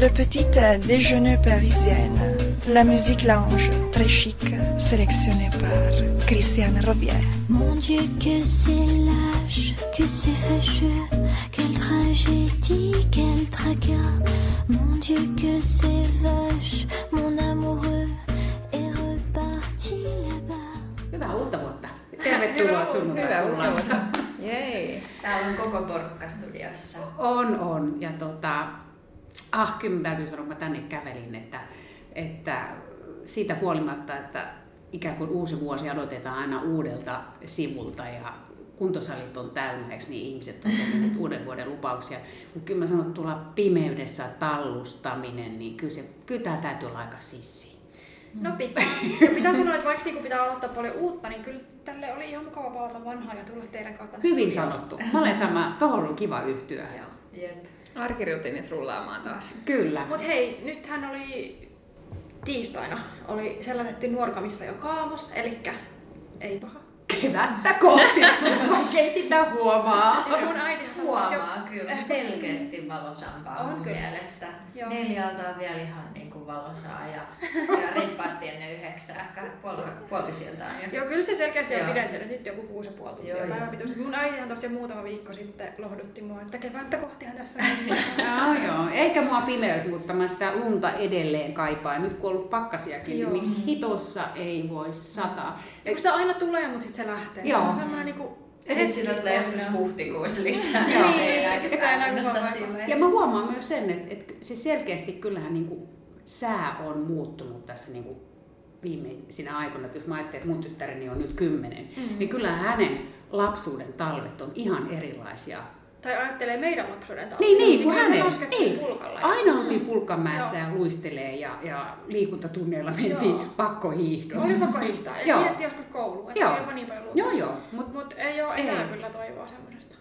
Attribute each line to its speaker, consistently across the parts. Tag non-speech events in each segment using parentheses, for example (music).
Speaker 1: Le petit déjeuner parisienne. La musique lounge, très chic, sélectionnée par Christiane Robier.
Speaker 2: Mon Dieu, que c'est lâche, que c'est fâcheux, quelle tragédie, quel tracas. Mon Dieu, que c'est vache, mon amoureux est reparti là-bas.
Speaker 3: Hyvää uutta vuotta. Tervetuloa. (laughs)
Speaker 4: Täällä on koko porukka studiossa.
Speaker 3: On, on. Ja tota, ah, kyllä mä täytyy sanoa, mä tänne kävelin, että, että siitä huolimatta, että ikään kuin uusi vuosi aloitetaan aina uudelta sivulta ja kuntosalit on täynnä, eikö niin ihmiset on tehneet (laughs) uuden vuoden lupauksia. Mutta kyllä mä sanon, että tuolla pimeydessä tallustaminen, niin kyllä, se, kyllä täällä täytyy olla aika sissi.
Speaker 5: No pitää. Ja pitää sanoa, että vaikka niinku pitää aloittaa paljon uutta, niin kyllä tälle oli ihan mukava palata vanhaan ja tulla teidän kautta.
Speaker 3: Hyvin
Speaker 5: studioon.
Speaker 3: sanottu. Mä olen sama, tuohon on kiva yhtyä.
Speaker 4: Jep.
Speaker 6: Arkirutiinit rullaamaan taas.
Speaker 3: Kyllä.
Speaker 5: Mut hei, nythän oli tiistaina oli sellatetty Nuorkamissa jo kaamos, elikkä ei paha.
Speaker 3: Kevättä kohti, (laughs) vaikkei sitä huomaa.
Speaker 5: Siis mun jo,
Speaker 4: Huomaa kyllä selkeästi valosampaa
Speaker 5: On
Speaker 4: mun
Speaker 5: kyllä.
Speaker 4: mielestä.
Speaker 5: Joo.
Speaker 4: Neljältä on vielä ihan niin kuin valosaa ja, ja (laughs) reippaasti ennen yhdeksää. Ka- Puoli, puoli sieltä on jo.
Speaker 5: Joo, kyllä se selkeästi on pidentynyt. Nyt joku kuusi ja puoli tuntia päivän pituus. Mun äitihän tosiaan muutama viikko sitten lohdutti mua, että kevättä kohtihan tässä on. (laughs)
Speaker 3: Joo, joo. Eikä mua pimeys, mutta mä sitä lunta edelleen kaipaan. Nyt kun on ollut pakkasiakin, niin miksi hitossa ei voi sataa?
Speaker 5: Ja kun sitä aina tulee, mutta sitten se lähtee.
Speaker 3: Joo.
Speaker 5: Se on semmoinen niinku...
Speaker 4: Sitten sitä tulee joskus huhtikuussa lisää.
Speaker 3: Joo.
Speaker 4: niin se ei
Speaker 5: Niin, sitä ei enää.
Speaker 3: Ja mä huomaan myös sen, että, että se selkeästi kyllähän niin kuin sää on muuttunut tässä niin kuin viimeisinä aikoina. Että jos mä ajattelen, että mun tyttäreni on nyt kymmenen,
Speaker 5: Mm.
Speaker 3: niin kyllä hänen lapsuuden talvet on ihan erilaisia.
Speaker 5: Tai ajattelee meidän lapsuuden talvea.
Speaker 3: Niin, niin, kun
Speaker 5: me
Speaker 3: hänen.
Speaker 5: laskettiin
Speaker 3: Ei,
Speaker 5: pulkalla.
Speaker 3: aina oltiin pulkkamäessä ja luistelee ja, ja liikuntatunneilla mentiin
Speaker 5: Joo.
Speaker 3: pakkohiihdot.
Speaker 5: Oli pakko hiihtää. Ja
Speaker 3: Joo.
Speaker 5: hiihdettiin joskus kouluun. Että
Speaker 3: Joo.
Speaker 5: jopa niin paljon.
Speaker 3: Joo, joo, mutta
Speaker 5: Mut ei oo enää
Speaker 3: Ei.
Speaker 5: kyllä toivoa semmoisesta.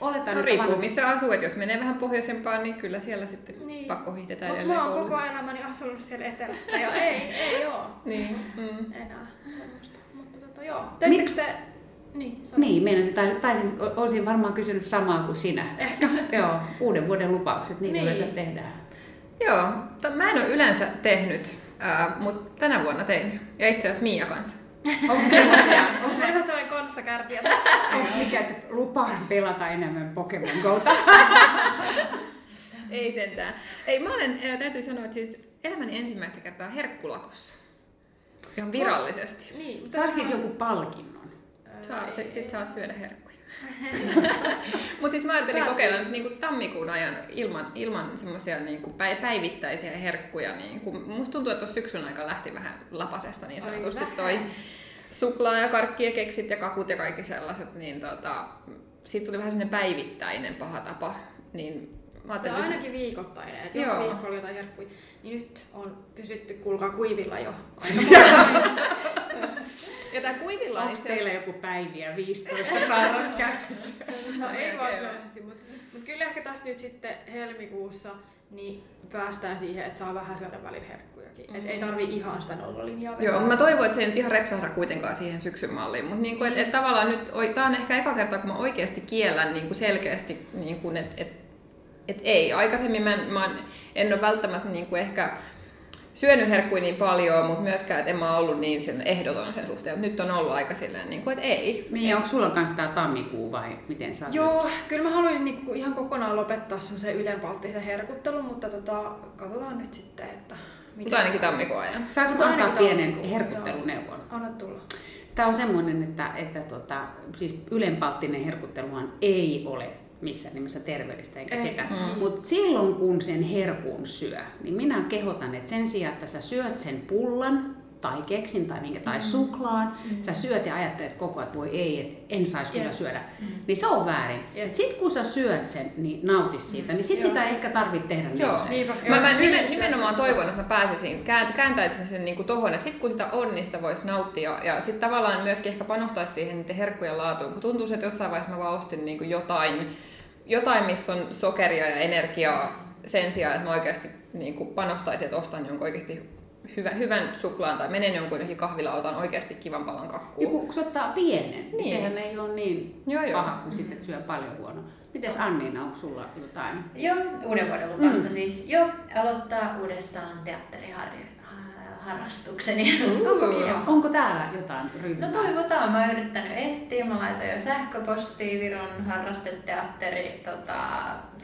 Speaker 3: oletan,
Speaker 6: No
Speaker 3: että
Speaker 6: riippuu
Speaker 3: tavallaan-
Speaker 6: missä asuu, että jos menee vähän pohjoisempaan, niin kyllä siellä sitten
Speaker 5: Niin.
Speaker 6: pakko hiihdetään
Speaker 5: Mutta
Speaker 6: edelleen
Speaker 5: mä oon koko elämäni asunut siellä etelässä ja ei, ei oo
Speaker 6: Niin. Mm.
Speaker 5: enää semmoista. Mutta tota joo. Teittekö te... Niin.
Speaker 3: Niin, meinasin, tai, taisin, olisin varmaan kysynyt samaa kuin sinä. Ehkä. (laughs) Joo, uuden vuoden lupaukset, niitä
Speaker 5: Niin.
Speaker 3: yleensä tehdään.
Speaker 6: Joo, mä en ole yleensä tehnyt, ää, mutta tänä vuonna tein. Ja itse asiassa Miia kanssa. (laughs)
Speaker 3: Onko semmoisia, onko se,
Speaker 5: ihan (laughs) sellainen kanssakärsijä tässä.
Speaker 3: onko mikä, että lupaan pelata enemmän Pokemon Gota?
Speaker 6: Ei sentään. Ei, mä olen, täytyy sanoa, että siis elämäni ensimmäistä kertaa herkkulakossa. Ihan virallisesti.
Speaker 5: Niin,
Speaker 3: Saako siitä joku palkinnon?
Speaker 6: Saa, se, sit saa syödä herkkuja. (laughs) Mutta siis mä ajattelin kokeilla nyt niinku tammikuun ajan ilman, ilman semmoisia niinku päi- päivittäisiä herkkuja. Niinku, musta tuntuu, että tuossa syksyn aika lähti vähän lapasesta niin
Speaker 5: Oli
Speaker 6: sanotusti
Speaker 5: vähän.
Speaker 6: toi suklaa ja karkki ja keksit ja kakut ja kaikki sellaiset. Niin tota, siitä tuli vähän sellainen päivittäinen paha tapa. Niin mä ajattelin,
Speaker 5: on ainakin viikoittainen, että joka viikko oli jotain herkkuja. Niin nyt on pysytty kuulkaa kuivilla jo. (laughs) (laughs)
Speaker 6: ja tää kuivilla, niin
Speaker 3: Onko
Speaker 6: se
Speaker 3: teillä joku päiviä 15 karrat (laughs) kädessä?
Speaker 5: No ei varsinaisesti, mutta mut kyllä ehkä tässä nyt sitten helmikuussa niin päästään siihen, että saa vähän syödä välillä herkkujakin. Mm-hmm. Et ei tarvi ihan sitä nollalinjaa
Speaker 6: Joo, mä toivon, että se ei nyt ihan repsahda kuitenkaan siihen syksyn malliin, mutta niinku, et, et tavallaan nyt, tämä on ehkä eka kerta, kun mä oikeasti kiellän niinku selkeästi, niinku, että et, et ei. Aikaisemmin mä, en- mä en- en ole välttämättä niinku ehkä syönyt herkkuja niin paljon, mutta myöskään, että en mä ollut niin sen ehdoton sen suhteen. Mut Nyt on ollut aika silleen, niinku, että ei.
Speaker 3: Mia, onko sulla kanssa tämä tammikuu vai miten sä
Speaker 5: Joo, kyllä mä haluaisin niinku ihan kokonaan lopettaa semmoisen ylenpalttisen herkuttelun, mutta tota, katsotaan nyt sitten, että
Speaker 6: Mutta ainakin tammikuun ajan.
Speaker 3: nyt? Saatko
Speaker 5: Mutta
Speaker 3: antaa pienen herkutteluneuvon?
Speaker 5: Anna tulla.
Speaker 3: Tämä on semmoinen, että, että tota, siis ylenpalttinen herkutteluhan ei ole missään nimessä terveellistä eikä
Speaker 5: Ei.
Speaker 3: sitä.
Speaker 6: Mm.
Speaker 3: Mutta silloin kun sen herkun syö, niin minä kehotan, että sen sijaan, että sä syöt sen pullan tai keksin tai minkä tai suklaan, mm. sä syöt ja ajattelet koko ajan, että voi ei, että en saisi kyllä
Speaker 5: Jep.
Speaker 3: syödä, niin se on väärin.
Speaker 5: Jep.
Speaker 3: Et sit kun sä syöt sen, niin nauti siitä, niin sit
Speaker 5: Joo.
Speaker 3: sitä ei ehkä tarvitse tehdä
Speaker 6: Joo.
Speaker 3: niin.
Speaker 5: Niinpä.
Speaker 6: Mä, mä nimen, nimenomaan toivon, että mä pääsisin, käänt- kääntäisin sen niin tohon, että sit kun sitä on, niin sitä voisi nauttia. Ja sitten tavallaan myöskin ehkä panostaisi siihen niiden herkkujen laatuun, kun tuntuu, että jossain vaiheessa mä vaan ostin niin jotain, jotain, missä on sokeria ja energiaa sen sijaan, että mä oikeasti niin panostaisin, että ostan jonkun oikeasti hyvä, hyvän suklaan tai menen jonkun johonkin kahvilla, otan oikeasti kivan palan kakkua.
Speaker 3: Ja kun se ottaa pienen, niin,
Speaker 6: Niin.
Speaker 3: sehän ei ole niin
Speaker 6: Joo, joo.
Speaker 3: paha kuin sitten, syö paljon huono. Mites Anniina, onko sulla jotain?
Speaker 7: Joo, uuden vuoden lupasta
Speaker 3: Mm.
Speaker 7: siis. Joo, aloittaa uudestaan teatteriharrastukseni.
Speaker 5: Onko kiva?
Speaker 3: Onko täällä jotain ryhmää?
Speaker 7: No toivotaan, mä oon yrittänyt etsiä, mä laitoin jo sähköpostia Viron harrasteteatteri tota,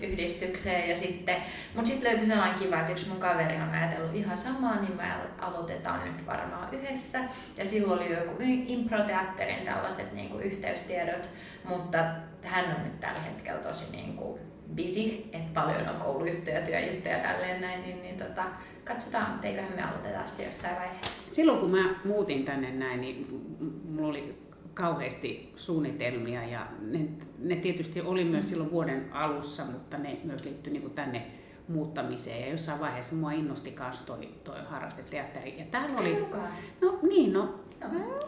Speaker 7: yhdistykseen ja sitten, mut sitten löytyi sellainen kiva, että yksi mun kaveri on ajatellut ihan samaa, niin me aloitetaan nyt varmaan yhdessä. Ja silloin oli joku improteatterin tällaiset niinku yhteystiedot, mutta hän on nyt tällä hetkellä tosi niinku busy, että paljon on koulujuttuja, työjuttuja ja tälleen näin, niin, niin tota, katsotaan, mutta eiköhän me aloiteta se jossain vaiheessa.
Speaker 3: Silloin kun mä muutin tänne näin, niin mulla oli kauheasti suunnitelmia ja ne, ne tietysti oli myös silloin vuoden alussa, mutta ne myös liittyi niin tänne muuttamiseen. Ja jossain vaiheessa mua innosti myös toi, toi harrasteteatteri. Ja täällä oli, no niin, no.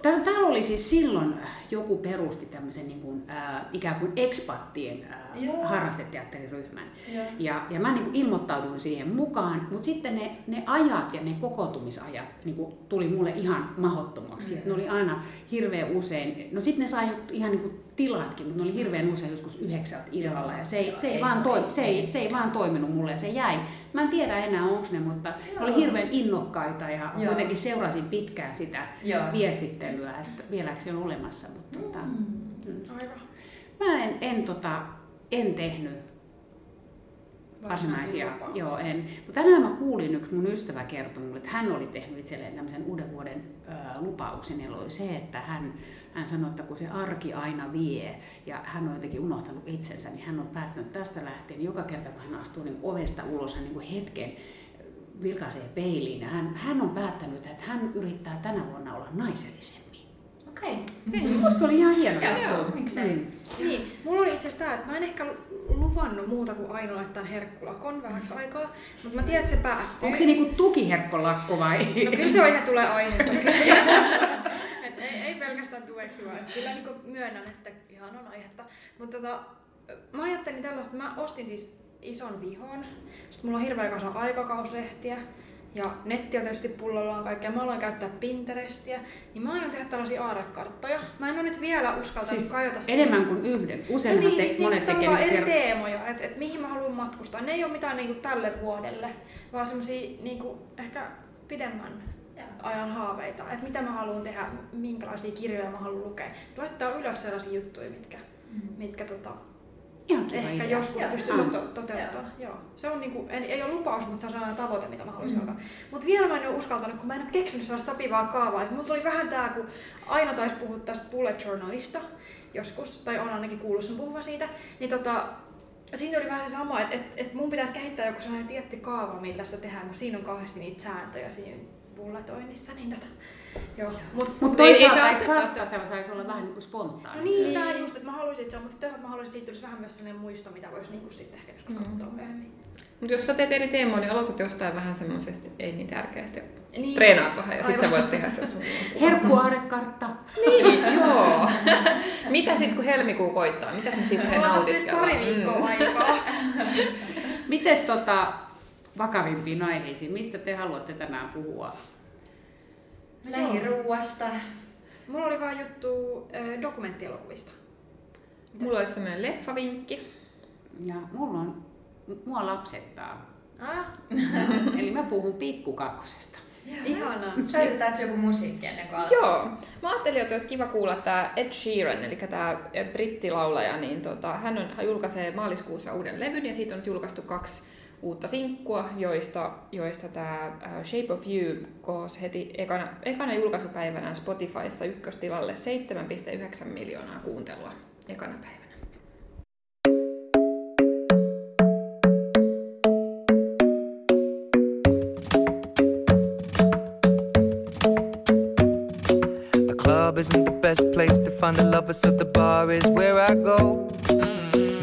Speaker 3: Täällä, täällä oli siis silloin joku perusti tämmöisen niin kuin, äh, ikään kuin ekspattien äh,
Speaker 7: Joo.
Speaker 3: harrasteteatteriryhmän.
Speaker 7: Joo.
Speaker 3: Ja, ja mä niin kuin ilmoittauduin siihen mukaan, mutta sitten ne, ne ajat ja ne kokoontumisajat niin kuin tuli mulle ihan mahottomaksi. Mm. Ne oli aina hirveän usein, no sitten ne sai ihan niin kuin tilatkin, mutta ne oli hirveän usein joskus yhdeksältä illalla ja se ei, se ei,
Speaker 7: Ei
Speaker 3: vaan, toimi, se, ei, se ei vaan toiminut mulle ja se jäi. Mä en tiedä enää onko ne, mutta ne oli hirveän innokkaita ja
Speaker 7: Joo.
Speaker 3: kuitenkin seurasin pitkään sitä
Speaker 7: Joo.
Speaker 3: viestittelyä, että vieläkö se on olemassa. Mutta tota,
Speaker 5: Aivan.
Speaker 3: mä en, en, tota, en tehnyt varsinaisia, joo en. Mutta tänään mä kuulin, yksi mun ystävä kertoi mulle, että hän oli tehnyt itselleen tämmöisen uuden vuoden ö, lupauksen, eli oli se, että hän, hän sanoi, että kun se arki aina vie ja hän on jotenkin unohtanut itsensä, niin hän on päättänyt tästä lähtien, joka kerta kun hän astuu niin ovesta ulos, hän niin kuin hetken vilkaisee peiliin ja hän, hän on päättänyt, että hän yrittää tänä vuonna olla naisellisemmin.
Speaker 7: Okei.
Speaker 3: Mm. Musta oli ihan hieno
Speaker 7: Joo,
Speaker 3: juttu.
Speaker 7: miksei.
Speaker 3: Mm.
Speaker 5: Niin, mulla oli itse asiassa tää, että mä en ehkä luvannut muuta kuin aina laittaa herkkulakon vähäksi aikaa, mutta mä tiedän, että se päättyy.
Speaker 3: Onko se niinku tukiherkkolakko vai?
Speaker 5: No kyllä se on ihan tulee aiheesta. (laughs) Et ei, ei pelkästään tueksi, vaan että kyllä niin myönnän, että ihan on aihetta. Mutta tota, mä ajattelin tällaista, että mä ostin siis ison vihon. Sitten mulla on hirveä kasa aikakauslehtiä. Ja netti on tietysti pullollaan kaikkea. Mä aloin käyttää Pinterestiä. Niin mä aion tehdä tällaisia aarekarttoja. Mä en ole nyt vielä uskaltanut
Speaker 3: Siis
Speaker 5: kajota siihen.
Speaker 3: enemmän kuin yhden. Usein
Speaker 5: no niin, siis
Speaker 3: monet
Speaker 5: niinku
Speaker 3: tekee
Speaker 5: tavallaan
Speaker 3: niinku
Speaker 5: eri teemoja, että et mihin mä haluan matkustaa. Ne ei ole mitään niinku tälle vuodelle, vaan semmosia niinku ehkä pidemmän ajan haaveita, että mitä mä haluan tehdä, minkälaisia kirjoja mä haluan lukea. Laittaa ylös sellaisia juttuja, mitkä, mitkä tota,
Speaker 3: Ihan kiva
Speaker 5: ehkä
Speaker 3: idea.
Speaker 5: joskus
Speaker 7: Joo.
Speaker 5: pystyy to- toteuttamaan. Joo. Se on niinku, ei, ei ole lupaus, mutta se on sellainen tavoite, mitä mä haluaisin mm. olla. Mutta vielä mä en ole uskaltanut, kun mä en ole keksinyt sellaista sopivaa kaavaa. Et mulla tuli vähän tää, kun aina taisi puhua tästä bullet journalista joskus, tai on ainakin kuullut sun puhuvan siitä, niin tota, siinä oli vähän se sama, että et, et mun pitäisi kehittää joku sellainen tietty kaava, millä sitä tehdään, kun siinä on kauheasti niitä sääntöjä siinä bulletoinnissa. Niin tota, joo. Mut,
Speaker 3: Mutta
Speaker 6: Ei- ei
Speaker 3: toisaalta
Speaker 6: se
Speaker 3: ei kartta se saisi olla vähän niin kuin spontaani.
Speaker 5: No niin,
Speaker 6: Niin.
Speaker 5: tää just, että mä haluaisin, että se on, mutta sitten toisaalta mä haluaisin, että siitä tulisi vähän myös sellainen muisto, mitä voisi niinku sitten ehkä joskus
Speaker 6: Mm.
Speaker 5: katsoa myöhemmin.
Speaker 6: Mutta jos sä teet eri teemoja, niin aloitat jostain vähän semmoisesta, ei niin tärkeästä.
Speaker 5: Niin.
Speaker 6: Treenaat vähän ja sit sä
Speaker 5: Aivan.
Speaker 6: voit tehdä se sun. (laughs)
Speaker 3: Herkkuaarekartta.
Speaker 6: Niin, joo. Mitä sitten kun helmikuu koittaa? Mitäs me siitä
Speaker 5: nyt
Speaker 6: nautiskellaan?
Speaker 5: pari viikkoa
Speaker 6: Mm.
Speaker 5: aikaa.
Speaker 3: Mites tota, vakavimpiin aiheisiin, mistä te haluatte tänään puhua?
Speaker 7: Lähiruuasta.
Speaker 5: Mulla oli vaan juttu ö, dokumenttielokuvista.
Speaker 6: Mulla olisi tämmöinen leffavinkki.
Speaker 3: Ja mulla on, mua lapsettaa.
Speaker 5: Ah, (laughs)
Speaker 3: Eli mä puhun pikkukakkosesta.
Speaker 5: ihanaa.
Speaker 7: Soitetaanko joku musiikki ennen kuin alkaa?
Speaker 6: Joo. Mä ajattelin, että olisi kiva kuulla tämä Ed Sheeran, eli tämä brittilaulaja, niin tota, hän, on, hän julkaisee maaliskuussa uuden levyn ja siitä on nyt julkaistu kaksi uutta sinkkua, joista, joista tämä Shape of You kohosi heti ekana, ekana julkaisupäivänä Spotifyssa ykköstilalle 7,9 miljoonaa kuuntelua ekana päivänä.
Speaker 8: Isn't the best place to find the lovers, so the bar is where I go.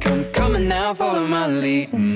Speaker 9: Come, on now, follow my lead. Mm.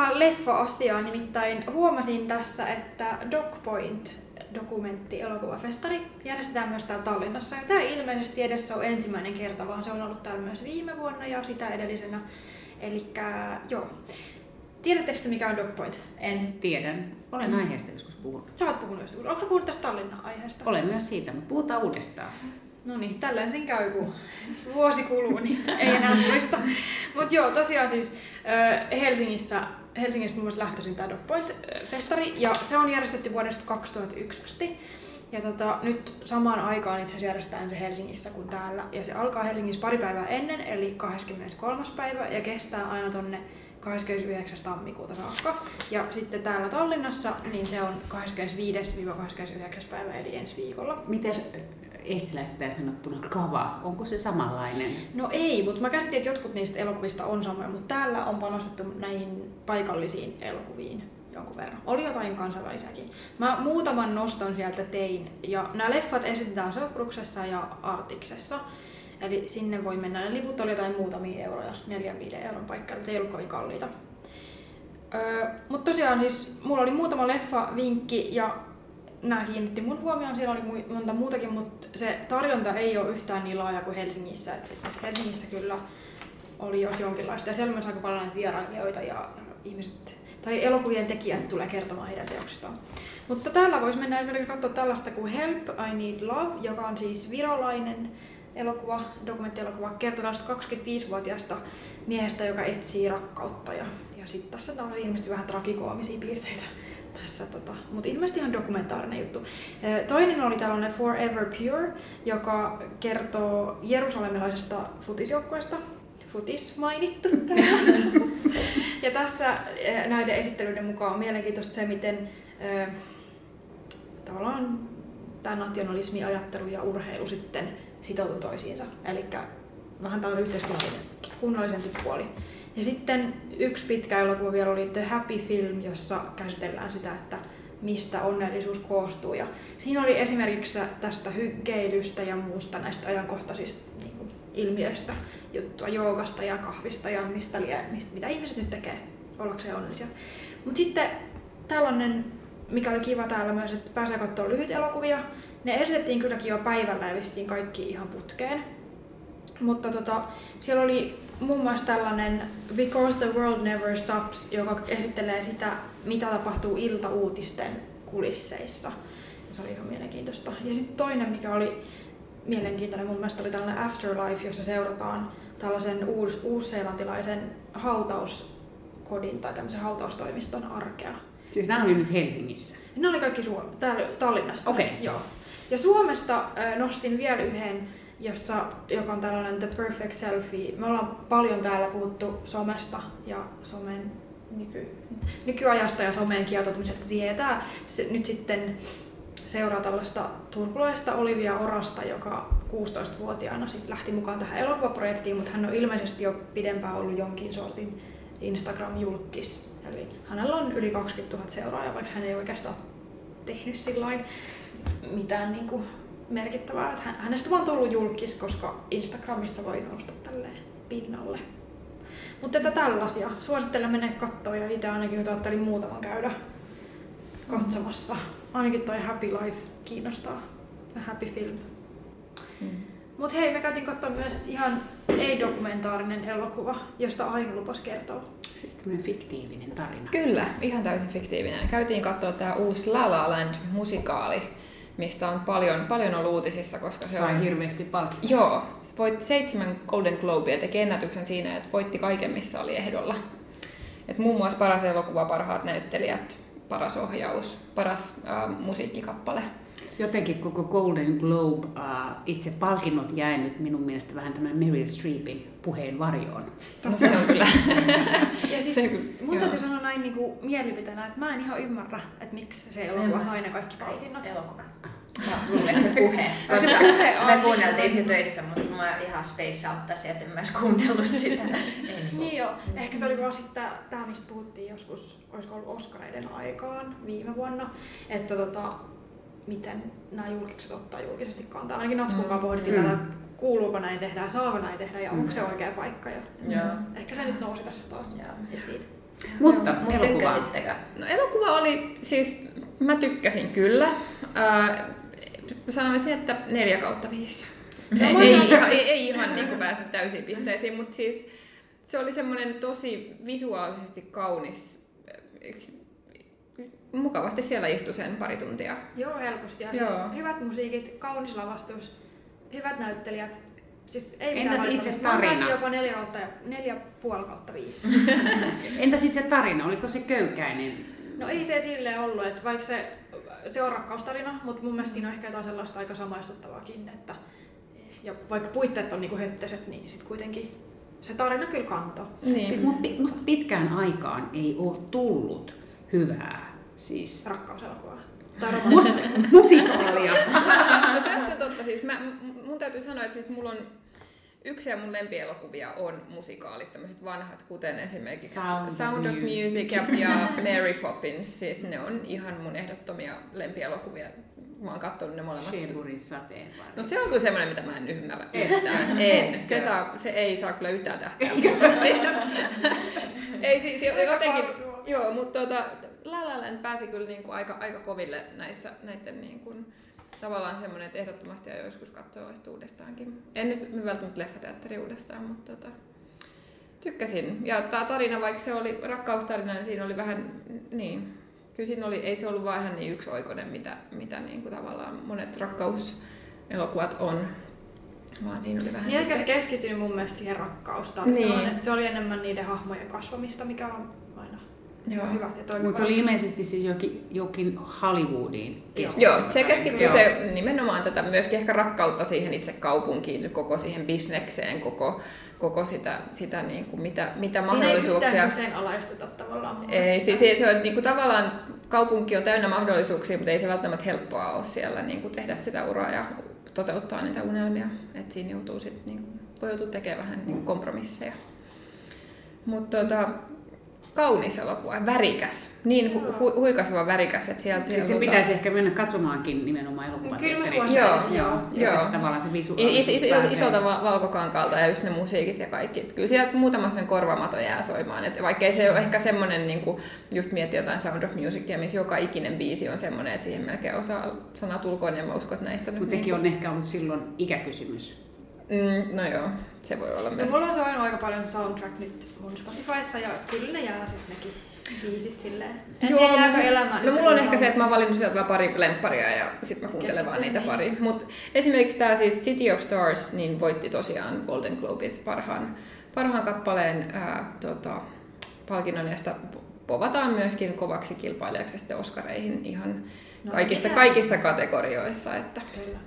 Speaker 5: No niin, nyt vähän leffa-asiaa. Nimittäin huomasin tässä, että Dogpoint dokumentti elokuvafestari järjestetään myös täällä Tallinnassa. Ja tämä ilmeisesti edessä on ensimmäinen kerta, vaan se on ollut täällä myös viime vuonna ja sitä edellisenä. Eli joo. Tiedättekö te mikä on Dogpoint?
Speaker 3: En tiedän. Olen aiheesta joskus puhunut.
Speaker 5: Sä oot puhunut joskus. Onko puhunut tästä Tallinnan aiheesta?
Speaker 3: Olen myös siitä, mutta puhutaan uudestaan.
Speaker 5: No niin, tällaisen käy, kun vuosi kuluu, niin ei enää muista. Mutta joo, tosiaan siis Helsingissä, Helsingistä mun mielestä lähtöisin tämä Dogpoint-festari, ja se on järjestetty vuodesta 2001 asti. Ja tota, nyt samaan aikaan itse asiassa järjestetään se Helsingissä kuin täällä, ja se alkaa Helsingissä pari päivää ennen, eli 23. päivä, ja kestää aina tonne 29. tammikuuta saakka. Ja sitten täällä Tallinnassa, niin se on 25-29. päivä, eli ensi viikolla.
Speaker 3: Miten eestiläistä sanottuna kava, onko se samanlainen?
Speaker 5: No ei, mutta mä käsitin, että jotkut niistä elokuvista on samoja, mutta täällä on panostettu näihin paikallisiin elokuviin jonkun verran. Oli jotain kansainvälisiäkin. Mä muutaman noston sieltä tein, ja nämä leffat esitetään Sopruksessa ja Artiksessa. Eli sinne voi mennä. Ne liput oli jotain muutamia euroja, 4-5 euron paikkaa, ei ollut kovin kalliita. Öö, Mutta tosiaan siis mulla oli muutama leffa vinkki ja nämä kiinnitti mun huomioon, siellä oli monta muutakin, mutta se tarjonta ei ole yhtään niin laaja kuin Helsingissä. Et, et Helsingissä kyllä oli jos jonkinlaista ja siellä myös aika paljon näitä vierailijoita ja, ja ihmiset tai elokuvien tekijät tulee kertomaan heidän teoksistaan. Mutta täällä voisi mennä esimerkiksi katsoa tällaista kuin Help, I Need Love, joka on siis virolainen elokuva, dokumenttielokuva, kertoo tällaista 25-vuotiaasta miehestä, joka etsii rakkautta. Ja, ja sitten tässä on ilmeisesti vähän tragikoomisia piirteitä tässä, tota, mutta ilmeisesti ihan dokumentaarinen juttu. Toinen oli tällainen Forever Pure, joka kertoo jerusalemilaisesta futisjoukkueesta. Futis mainittu täällä. (laughs) ja tässä näiden esittelyiden mukaan on mielenkiintoista se, miten ö, tavallaan tämä nationalismi, ajattelu ja urheilu sitten sitoutuu toisiinsa. Eli vähän tällainen yhteiskunnallisempi puoli. Ja sitten yksi pitkä elokuva vielä oli The Happy Film, jossa käsitellään sitä, että mistä onnellisuus koostuu. Ja siinä oli esimerkiksi tästä hyggeilystä ja muusta näistä ajankohtaisista niin kuin, ilmiöistä juttua, joogasta ja kahvista ja mistä, lie, mistä mitä ihmiset nyt tekee ollakseen onnellisia. Mutta sitten tällainen, mikä oli kiva täällä myös, että pääsee katsoa lyhyt elokuvia. Ne esitettiin kylläkin jo päivällä ja vissiin kaikki ihan putkeen. Mutta tota, siellä oli muun muassa tällainen Because the World Never Stops, joka esittelee sitä, mitä tapahtuu iltauutisten kulisseissa. Se oli ihan mielenkiintoista. Ja sitten toinen, mikä oli mielenkiintoinen mun mielestä, oli tällainen Afterlife, jossa seurataan tällaisen uus, uusseelantilaisen hautauskodin tai tämmöisen hautaustoimiston arkea.
Speaker 3: Siis nämä oli nyt Helsingissä.
Speaker 5: Ne oli kaikki Suom- täällä Tallinnassa.
Speaker 3: Okei.
Speaker 5: Joo. Ja Suomesta nostin vielä yhden, jossa, joka on tällainen The Perfect Selfie. Me ollaan paljon täällä puhuttu somesta ja somen nyky, nykyajasta ja somen kietoutumisesta siihen. Se, nyt sitten seuraa tällaista turkulaista Olivia Orasta, joka 16-vuotiaana sit lähti mukaan tähän elokuvaprojektiin, mutta hän on ilmeisesti jo pidempään ollut jonkin sortin Instagram-julkis. Eli hänellä on yli 20 000 seuraajaa, vaikka hän ei oikeastaan tehnyt sillain mitään niin kuin merkittävää. Että hän, hänestä vaan tullut julkis, koska Instagramissa voi nousta tälleen pinnalle. Mutta että tällaisia. Suosittelen mennä katsoa ja itse ainakin nyt ajattelin muutaman käydä katsomassa. Ainakin toi Happy Life kiinnostaa. Ja Happy Film.
Speaker 6: Mm.
Speaker 5: Mutta hei, me käytiin katsoa myös ihan ei-dokumentaarinen elokuva, josta Aino lupas kertoa.
Speaker 3: Siis tämmöinen fiktiivinen tarina.
Speaker 6: Kyllä, ihan täysin fiktiivinen. Käytiin katsoa tämä uusi La La Land musikaali, mistä on paljon, paljon ollut uutisissa, koska se
Speaker 3: Sai
Speaker 6: on...
Speaker 3: hirveästi palkintoja.
Speaker 6: Joo, se voitti seitsemän Golden Globea, teki ennätyksen siinä, että voitti kaiken, missä oli ehdolla. Et muun muassa paras elokuva, parhaat näyttelijät, paras ohjaus, paras äh, musiikkikappale.
Speaker 3: Jotenkin koko Golden Globe uh, itse palkinnot jäi nyt minun mielestä vähän tämän Meryl Streepin puheen varjoon.
Speaker 6: No se on kyllä.
Speaker 5: Ja siis
Speaker 6: Se
Speaker 5: mun
Speaker 6: joo.
Speaker 5: täytyy sanoa näin niin kuin mielipiteenä, että mä en ihan ymmärrä, että miksi se elokuva sai ne kaikki palkinnot.
Speaker 4: Elokuva. Mä luulen, että se puhe. (laughs)
Speaker 5: Se
Speaker 4: Koska
Speaker 5: puhe on.
Speaker 4: me kuunneltiin se töissä, mutta mä ihan space outtasi, että en mä edes kuunnellut sitä. (laughs) Ei niinku-
Speaker 5: Niin joo, ehkä se oli vaan sitten tämä, mistä puhuttiin joskus, olisiko ollut Oscareiden aikaan viime vuonna, että tota, miten nämä julkikset ottaa julkisesti kantaa. Ainakin Natskun kanssa pohdittiin
Speaker 3: Mm.
Speaker 5: tätä, kuuluuko näin tehdä ja saako näin tehdä ja
Speaker 3: Mm.
Speaker 5: onko se oikea paikka. Ja
Speaker 4: Joo.
Speaker 5: ehkä se nyt nousi tässä taas
Speaker 4: Joo.
Speaker 5: esiin.
Speaker 3: Mutta
Speaker 4: Mut
Speaker 3: elokuva.
Speaker 4: tykkäsittekö?
Speaker 6: No elokuva oli, siis mä tykkäsin kyllä. Ää, mä sanoisin, että neljä kautta viisi.
Speaker 5: No
Speaker 6: Ei, ei, ihan, ei, ei ihan niin kuin päässyt täysiin pisteisiin, mutta siis se oli semmoinen tosi visuaalisesti kaunis. Mukavasti siellä istui sen pari tuntia.
Speaker 5: Joo, helposti. Ja
Speaker 6: Joo.
Speaker 5: Siis hyvät musiikit, kaunis lavastus, hyvät näyttelijät. Siis ei mitään
Speaker 3: Entäs itse
Speaker 5: valittamista. Mä
Speaker 3: tarina?
Speaker 5: jopa neljä, kautta, neljä puoli kautta viisi. (laughs)
Speaker 3: Entäs itse tarina, oliko se köykäinen?
Speaker 5: No ei se silleen ollut, että vaikka se, se on rakkaustarina, mutta mun mielestä siinä on ehkä jotain sellaista aika samaistuttavaakin, että ja vaikka puitteet on niinku höttöiset, niin sit kuitenkin se tarina kyllä kantoi.
Speaker 6: Niin.
Speaker 3: Siis musta pitkään aikaan ei ole tullut hyvää siis
Speaker 5: Rakkauselokuvaa. (laughs)
Speaker 3: Mus- musikaalia.
Speaker 6: No (laughs) se on kyllä totta. Siis mä, mun täytyy sanoa, että siis mulla on yksi ja mun lempielokuvia on musikaalit, tämmöiset vanhat, kuten esimerkiksi
Speaker 3: Sound of
Speaker 6: Sound of
Speaker 3: Music.
Speaker 6: Music ja, ja Mary Poppins. Siis ne on ihan mun ehdottomia lempielokuvia. Mä oon katsonut ne molemmat.
Speaker 3: Sherburyn sateenvarjo.
Speaker 6: No se on kyllä semmoinen, mitä mä en ymmärrä yhtään. En. (laughs) Se, saa, se ei saa kyllä yhtään siis, ei siis jotenkin, joo, mutta tota, La La Land pääsi kyllä niinku aika, aika koville näissä, näiden niinku, tavallaan semmoinen, että ehdottomasti jo joskus katsoa uudestaankin. En nyt välttämättä leffateatteri uudestaan, mutta tota, tykkäsin. Ja tämä tarina, vaikka se oli rakkaustarina, niin siinä oli vähän, niin, kyllä siinä oli, ei se ollut vaan ihan niin yksioikoinen, mitä, mitä niin kuin tavallaan monet rakkauselokuvat on. Vaan siinä oli vähän
Speaker 5: Niin ehkä se
Speaker 6: sitten...
Speaker 5: keskittyy mun mielestä siihen rakkaustarinaan,
Speaker 6: Niin.
Speaker 5: että se oli enemmän niiden hahmojen kasvamista, mikä on
Speaker 6: Joo.
Speaker 5: Hyvät ja toimivat.
Speaker 3: Mutta se oli ilmeisesti siis jokin, jokin Hollywoodiin
Speaker 6: Joo, se keskittyy
Speaker 3: Joo.
Speaker 6: se nimenomaan tätä myöskin ehkä rakkautta siihen itse kaupunkiin, koko siihen bisnekseen, koko, koko sitä, sitä niin kuin mitä, mitä
Speaker 5: Siinä ei
Speaker 6: mahdollisuuksia.
Speaker 5: yhtään kyseenalaisteta tavallaan
Speaker 6: Ei, siis se, se on niin kuin tavallaan kaupunki on täynnä mahdollisuuksia, mutta ei se välttämättä helppoa ole siellä niin kuin tehdä sitä uraa ja toteuttaa niitä unelmia. Et siinä joutuu sit, niin kuin, voi joutua tekemään vähän niin kuin kompromisseja. Mutta tota, kaunis elokuva, värikäs, niin hu- hu- huikaseva värikäs, että sieltä
Speaker 3: Sitten se pitäisi ehkä mennä katsomaankin nimenomaan elokuvateatterissa.
Speaker 5: Kyllä.
Speaker 3: Joo,
Speaker 6: Joo,
Speaker 3: joo.
Speaker 6: joo.
Speaker 3: Tavallaan se visuaalisuus
Speaker 6: is, is,
Speaker 3: pääsee.
Speaker 6: isolta va- valkokankaalta ja just ne musiikit ja kaikki. Et kyllä sieltä muutama sen korvamato jää soimaan. Et vaikka ei se ole ehkä semmoinen, niin kuin just mietti jotain Sound of Musicia, missä joka ikinen biisi on semmoinen, että siihen melkein osaa sanat ulkoon ja mä uskon, että näistä
Speaker 3: Mutta sekin
Speaker 6: niin
Speaker 3: on ehkä ollut silloin ikäkysymys.
Speaker 6: Mm, no joo, se voi olla
Speaker 5: No,
Speaker 6: myös.
Speaker 5: mulla on soinut aika paljon soundtrack nyt mun Spotifyssa ja kyllä ne jää sit nekin biisit silleen. En
Speaker 6: Joo,
Speaker 5: tiedä, jääkö elämään
Speaker 6: no mulla on ehkä se, että mä oon valinnut sieltä pari lempparia ja sitten mä kuuntelen vaan niitä
Speaker 5: Keskityn
Speaker 6: pari. Mut esimerkiksi tämä siis City of Stars niin voitti tosiaan Golden Globes parhaan, parhaan kappaleen ää, tota, palkinnon ja sitä povataan myöskin kovaksi kilpailijaksi sitten Oscareihin ihan
Speaker 5: No,
Speaker 6: kaikissa, kaikissa kategorioissa. Että.
Speaker 5: Kyllä.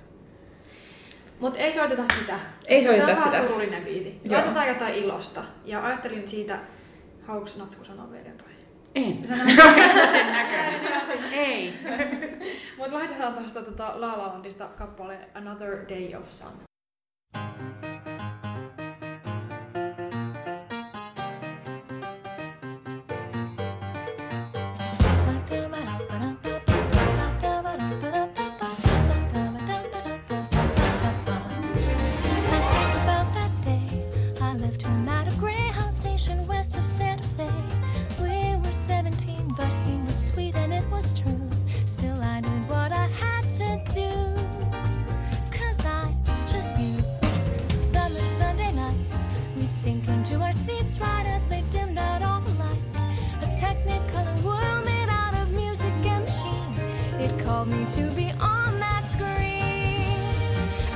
Speaker 5: Mut ei soiteta sitä.
Speaker 6: Ei soiteta
Speaker 5: Se on
Speaker 6: sitä.
Speaker 5: vähän surullinen biisi.
Speaker 6: Joo.
Speaker 5: Laitetaan jotain ilosta. Ja ajattelin siitä, haluatko Natsku sanoa vielä jotain?
Speaker 3: En.
Speaker 5: Sano
Speaker 3: sen näköinen. (laughs) Ei. (laughs)
Speaker 5: Mut laitetaan tuosta tota La La Landista kappale Another Day of Sun.
Speaker 2: About called me to be on that screen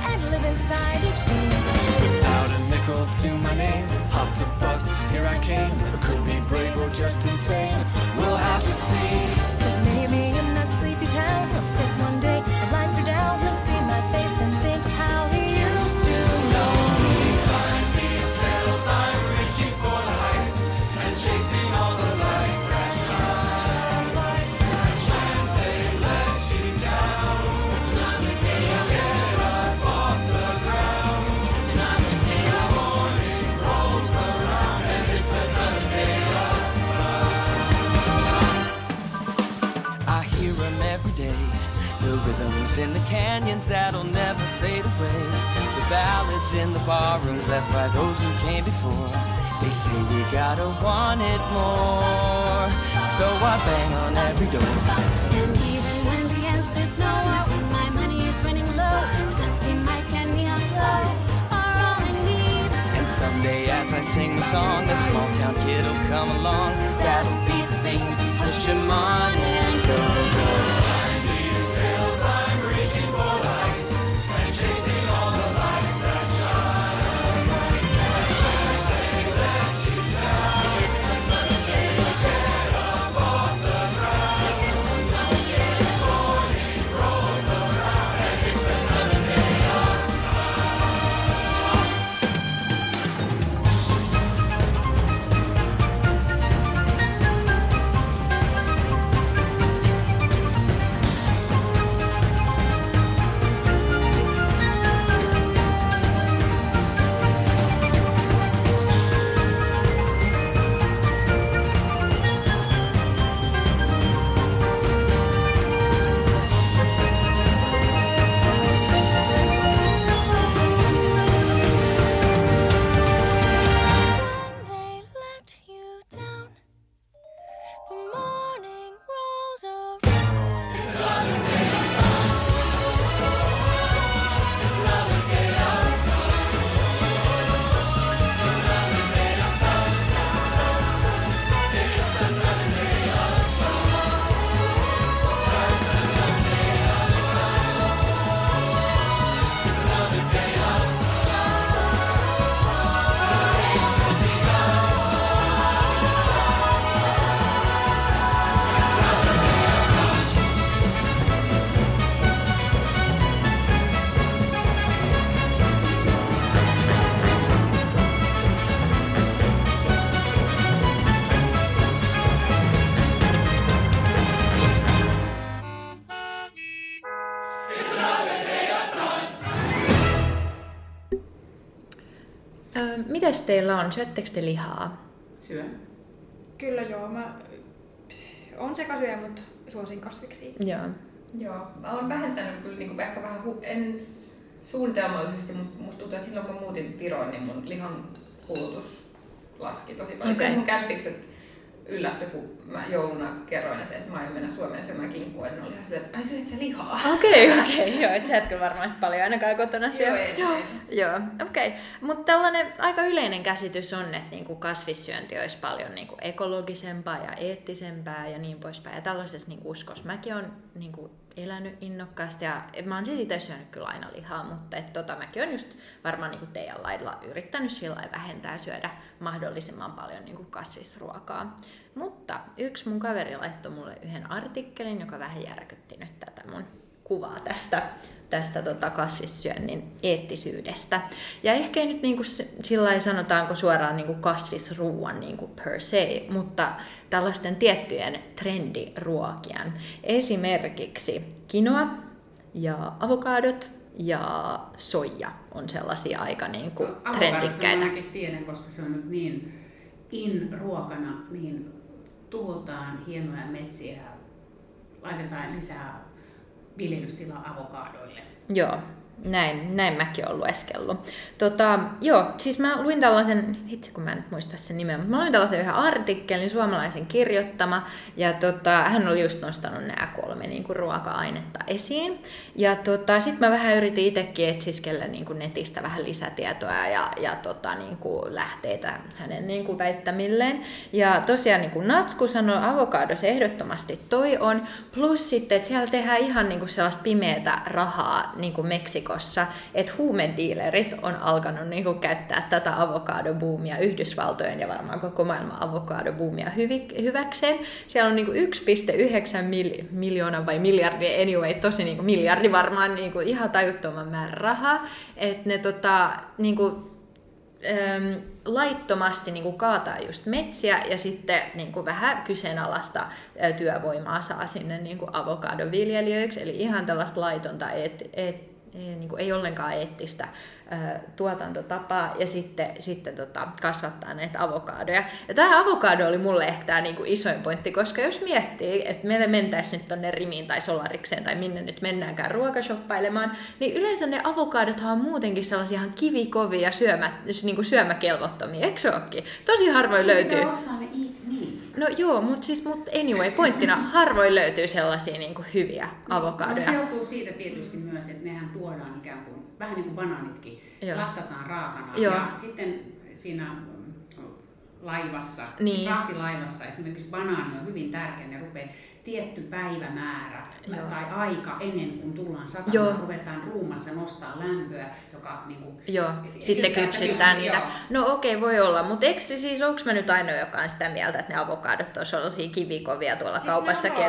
Speaker 2: and live inside each scene.
Speaker 10: Without a nickel to my name, hopped a bus, here I came. I could be brave or just insane. We'll have to see.
Speaker 2: Cause maybe in that sleepy town, he'll sit one day,
Speaker 9: in the canyons that'll never fade away. The ballads in the barrooms left by those who came before. They say we gotta want it more. So I bang on every door.
Speaker 2: And even when the answer's no, when my money is running low, the dusty mic and neon glow are all I need.
Speaker 9: And someday as I sing the song, a small town kid'll come along. That'll be the thing to push him on
Speaker 7: Mites teillä on? Syöttekö te lihaa?
Speaker 3: Syön.
Speaker 5: Kyllä joo, mä on sekasyöjä, mutta suosin kasviksi.
Speaker 7: Joo.
Speaker 6: Joo, mä oon vähentänyt kyllä niin kuin ehkä vähän, hu- en suunnitelmallisesti, mutta musta tuntuu, että silloin kun muutin Viroon, niin mun lihan kulutus laski tosi paljon. Okay. mun kämppikset yllätty, kun mä jouluna kerroin, että, että mä aion mennä Suomeen syömään kinkkua, niin oli ihan silleen, että ai syöt sä lihaa?
Speaker 7: Okei, okay, okei. Okay. Joo, et sä et kyllä varmaan sit paljon ainakaan kotona syö.
Speaker 6: Joo, ei,
Speaker 7: Joo,
Speaker 6: ei.
Speaker 7: Joo okei. Okay. Mutta tällainen aika yleinen käsitys on, että niinku kasvissyönti olisi paljon niinku ekologisempaa ja eettisempää ja niin poispäin. Ja tällaisessa niinku uskossa mäkin olen niinku elänyt innokkaasti ja mä oon siis itse syönyt kyllä aina lihaa, mutta et tota, mäkin on just varmaan niinku teidän lailla yrittänyt sillä vähentää syödä mahdollisimman paljon niinku kasvisruokaa. Mutta yksi mun kaveri laittoi mulle yhden artikkelin, joka vähän järkytti nyt tätä mun kuvaa tästä, tästä tota kasvissyönnin eettisyydestä. Ja ehkä ei nyt niinku s- sillä sanotaanko suoraan niinku kasvisruuan niinku per se, mutta tällaisten tiettyjen trendiruokien. Esimerkiksi quinoa ja avokadot ja soija on sellaisia aika niinku
Speaker 3: Avokadosta
Speaker 7: trendikkäitä.
Speaker 3: mä ainakin tiedän, koska se on nyt niin in ruokana, niin tuhotaan hienoja metsiä laitetaan lisää viljelystilaa avokadoille.
Speaker 7: Joo, näin, näin mäkin olen lueskellut. Tota, joo, siis mä luin tällaisen, hitsi kun mä en muista sen nimen, mutta mä luin tällaisen yhden artikkelin, suomalaisen kirjoittama, ja tota, hän oli just nostanut nämä kolme niin kuin, ruoka-ainetta esiin. Ja tota, sitten mä vähän yritin itsekin etsiskellä niin kuin netistä vähän lisätietoa ja, ja tota, niin kuin, lähteitä hänen niin kuin, väittämilleen. Ja tosiaan niin kuin Natsku sanoi, avokados ehdottomasti toi on, plus sitten, että siellä tehdään ihan niin kuin sellaista pimeätä rahaa niin kuin Meksikossa, että huumediilerit on alkanut niin kuin käyttää tätä avokadobuumia Yhdysvaltojen ja varmaan koko maailman avokadobuumia hyväkseen. Siellä on niin kuin 1,9 mil- miljoonaa vai miljardia, anyway, tosi niin kuin miljardi varmaan niin kuin ihan tajuttoman määrä rahaa, että ne tota, niin kuin, äm, laittomasti niin kuin kaataa just metsiä ja sitten niin kuin vähän kyseenalaista työvoimaa saa sinne niin kuin avokadoviljelijöiksi, eli ihan tällaista laitonta, et, et, niin kuin ei ollenkaan eettistä tuotantotapaa ja sitten, sitten tota, kasvattaa näitä avokadoja. Ja tämä avokado oli mulle ehkä tämä niinku isoin pointti, koska jos miettii, että me mentäisiin nyt tonne Rimiin tai Solarikseen tai minne nyt mennäänkään ruokashoppailemaan, niin yleensä ne avokadothan on muutenkin sellaisia ihan kivikovia syömä, niinku syömäkelvottomia, eikö se ookin? Tosi harvoin löytyy.
Speaker 3: Ostaa ne.
Speaker 7: No joo, mutta siis mut anyway, pointtina harvoin löytyy sellaisia niinku hyviä
Speaker 3: No,
Speaker 7: avokadoja.
Speaker 3: se johtuu siitä tietysti myös, että nehän tuodaan ikään kuin, vähän niin kuin banaanitkin,
Speaker 7: Joo.
Speaker 3: lastataan raakana.
Speaker 7: Joo.
Speaker 3: Ja sitten siinä laivassa,
Speaker 7: Niin.
Speaker 3: rahtilaivassa esimerkiksi banaani on hyvin tärkeä, ne rupeaa tietty päivämäärä
Speaker 7: Joo.
Speaker 3: tai aika ennen kuin tullaan satamaan,
Speaker 7: Joo.
Speaker 3: ruvetaan ruumassa nostaa lämpöä, joka niin kuin,
Speaker 7: Joo, sitten
Speaker 3: sitä
Speaker 7: kypsyttää
Speaker 3: kypsy-
Speaker 7: niitä.
Speaker 3: joo.
Speaker 7: No okei, okay, voi olla, mutta eikö siis, onko mä nyt ainoa, joka on sitä mieltä, että ne avokadot on sellaisia kivikovia tuolla
Speaker 5: Siis
Speaker 7: kaupassakin?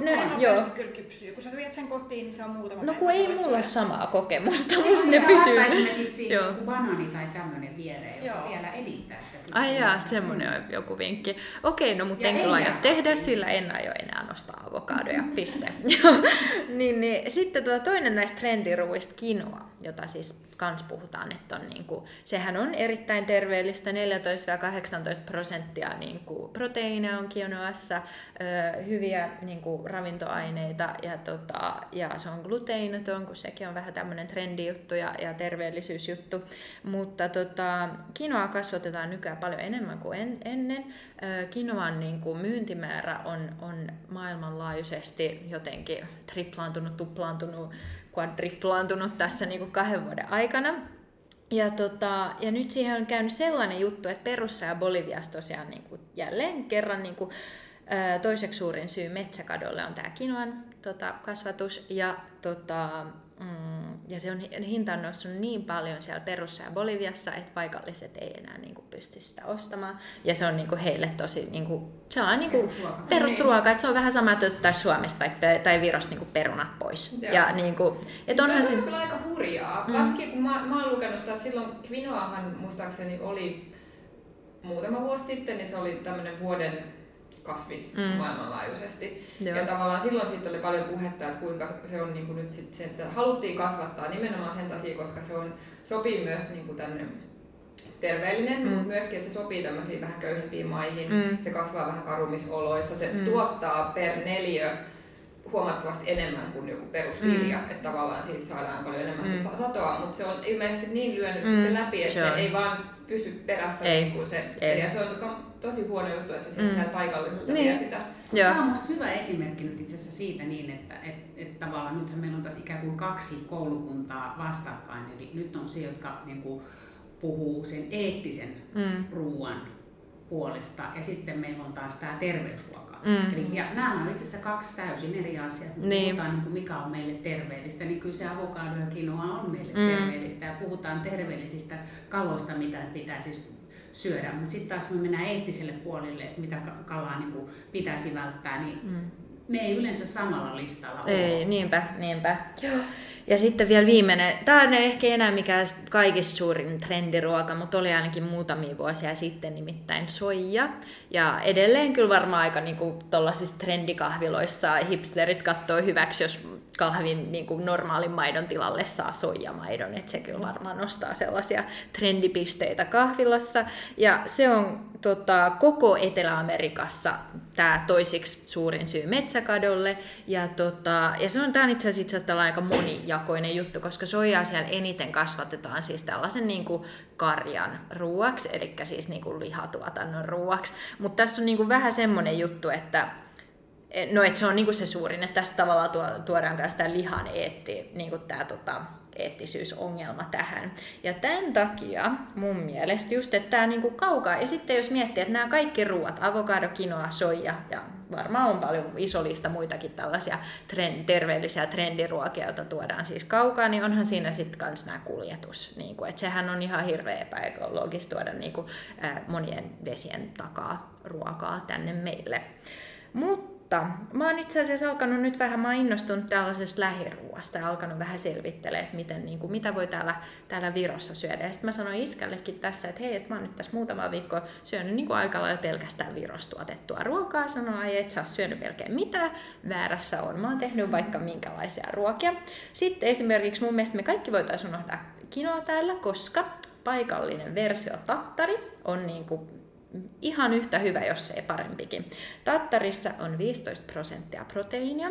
Speaker 5: ne on
Speaker 7: että- joo.
Speaker 5: nopeasti kyllä kypsyy. Kun sä viet sen kotiin, niin se on muutama
Speaker 7: No kun ei mulla ole samaa kokemusta, musta
Speaker 3: Sitten
Speaker 7: ne pysyy.
Speaker 3: esimerkiksi banaani tai tämmöinen viereen, joka
Speaker 5: Joo.
Speaker 3: vielä edistää sitä
Speaker 7: Ai jaa, semmonen on joku vinkki. Okei, no mutta en kyllä aio tehdä, sillä en aio enää nostaa avokadoja, piste. (laughs) niin, niin, sitten tuota toinen näistä trendiruuista, quinoa, jota siis kans puhutaan, että on niinku, sehän on erittäin terveellistä, 14-18 prosenttia niinku, proteiineja on quinoassa, ö, hyviä niinku, ravintoaineita ja, tota, ja se on gluteinaton, kun sekin on vähän tämmöinen trendijuttu ja, ja terveellisyysjuttu, mutta tota, quinoa kasvatetaan nykyään paljon enemmän kuin en, ennen. Ö, Quinoan niin kuin myyntimäärä on, on maailmanlaajuisesti jotenkin triplaantunut, tuplaantunut, quadriplaantunut tässä niin kuin kahden vuoden aikana. Ja, tota, ja nyt siihen on käynyt sellainen juttu, että Perussa ja Boliviassa tosiaan niin kuin jälleen kerran niin kuin, toiseksi suurin syy metsäkadolle on tämä kinoan tota, kasvatus. Ja, tota, mm, ja se on, hinta on noussut niin paljon siellä Perussa ja Boliviassa, että paikalliset ei enää niin kuin, pysty sitä ostamaan. Ja se on niin kuin, heille tosi niin kuin, sellainen niin kuin,
Speaker 3: Perusruoka.
Speaker 7: että se on vähän sama, että ottaisi Suomesta vaikka, tai Virosta niin kuin, perunat pois.
Speaker 6: Joo.
Speaker 7: Ja, niin kuin, et onhan
Speaker 6: se
Speaker 7: se...
Speaker 6: on kyllä aika hurjaa.
Speaker 7: Mm.
Speaker 6: Varsinkin kun mä, mä oon lukenut sitä silloin, Quinoahan muistaakseni oli muutama vuosi sitten, niin se oli tämmöinen vuoden kasvis
Speaker 7: Mm.
Speaker 6: maailmanlaajuisesti.
Speaker 7: Joo.
Speaker 6: Ja tavallaan silloin siitä oli paljon puhetta, että kuinka se on niin kuin nyt sit se, että haluttiin kasvattaa nimenomaan sen takia, koska se on, sopii myös niin kuin tänne terveellinen,
Speaker 7: Mm.
Speaker 6: mutta myöskin, että se sopii tämmöisiin vähän köyhempiin maihin.
Speaker 7: Mm.
Speaker 6: Se kasvaa vähän karumisoloissa. Se
Speaker 7: Mm.
Speaker 6: tuottaa per neliö huomattavasti enemmän kuin joku perusvilja,
Speaker 7: Mm.
Speaker 6: että tavallaan siitä saadaan paljon enemmän
Speaker 7: Mm.
Speaker 6: satoa, mutta se on ilmeisesti niin lyönyt
Speaker 7: Mm.
Speaker 6: sitten läpi, että
Speaker 7: Se
Speaker 6: ei vaan pysy perässä
Speaker 7: Ei.
Speaker 6: niin kuin se,
Speaker 7: Ei.
Speaker 6: ja se on tosi huono juttu, että se
Speaker 7: Mm.
Speaker 6: mm. siellä
Speaker 7: Niin.
Speaker 6: vie sitä.
Speaker 7: Joo.
Speaker 3: Tämä on musta hyvä esimerkki nyt itse asiassa siitä niin, että et, et tavallaan nythän meillä on taas ikään kuin kaksi koulukuntaa vastakkain. Eli nyt on se, jotka niin kuin, puhuu sen eettisen
Speaker 7: Mm.
Speaker 3: ruoan puolesta ja sitten meillä on taas tämä terveysruoka.
Speaker 7: Mm.
Speaker 3: Eli, ja nämä on itse asiassa kaksi täysin eri asiaa. Kun
Speaker 7: Niin.
Speaker 3: puhutaan niin kuin mikä on meille terveellistä, niin kyllä se avokado ja quinoa on meille
Speaker 7: Mm.
Speaker 3: terveellistä. Ja puhutaan terveellisistä kaloista, mitä pitäisi syödä. Mutta sitten taas kun me mennään eettiselle puolelle, että mitä ka- kalaa niin kuin pitäisi välttää, niin
Speaker 7: Mm.
Speaker 3: ne ei yleensä samalla listalla ole.
Speaker 7: Ei, niinpä, niinpä. Joo. Ja sitten vielä viimeinen, tämä on ehkä enää mikään kaikista suurin trendiruoka, mutta oli ainakin muutamia vuosia sitten nimittäin soija. Ja edelleen kyllä varmaan aika niinku tuollaisissa trendikahviloissa hipsterit katsoo hyväksi, jos kahvin niinku normaalin maidon tilalle saa soijamaidon, että se kyllä varmaan nostaa sellaisia trendipisteitä kahvilassa. Ja se on tota, koko Etelä-Amerikassa tämä toisiksi suurin syy metsäkadolle. Ja, tota, ja se on, tämä on itse asiassa, aika monijakoinen juttu, koska soijaa siellä eniten kasvatetaan siis tällaisen niin kuin karjan ruuaksi, eli siis niin kuin lihatuotannon ruuaksi. Mutta tässä on niin kuin vähän semmoinen juttu, että No, että se on niinku se suurin, että tästä tavallaan tuo, tuodaan myös tämä lihan eetti, niinku tämä tota, eettisyysongelma tähän. Ja tämän takia mun mielestä just, että tämä niinku kaukaa, ja sitten jos miettii, että nämä kaikki ruuat, avokado, quinoa, soija ja varmaan on paljon iso lista muitakin tällaisia trend, terveellisiä trendiruokia, joita tuodaan siis kaukaa, niin onhan siinä sitten kans nämä kuljetus. Niinku, että sehän on ihan hirveä epäekologista tuoda niinku, ää, monien vesien takaa ruokaa tänne meille. Mutta mä oon itse asiassa alkanut nyt vähän, mä oon innostunut tällaisesta lähiruuasta ja alkanut vähän selvittelemään, että miten, niin kuin, mitä voi täällä, täällä Virossa syödä. Ja sitten mä sanoin iskällekin tässä, että hei, että mä oon nyt tässä muutama viikko syönyt niin kuin aika lailla pelkästään Virossa tuotettua ruokaa. Sanoin, ai et sä oot syönyt melkein mitään. Väärässä on. Mä oon tehnyt vaikka minkälaisia ruokia. Sitten esimerkiksi mun mielestä me kaikki voitaisiin unohtaa kinoa täällä, koska paikallinen versio tattari on niin kuin ihan yhtä hyvä, jos ei parempikin. Tattarissa on 15 prosenttia proteiinia.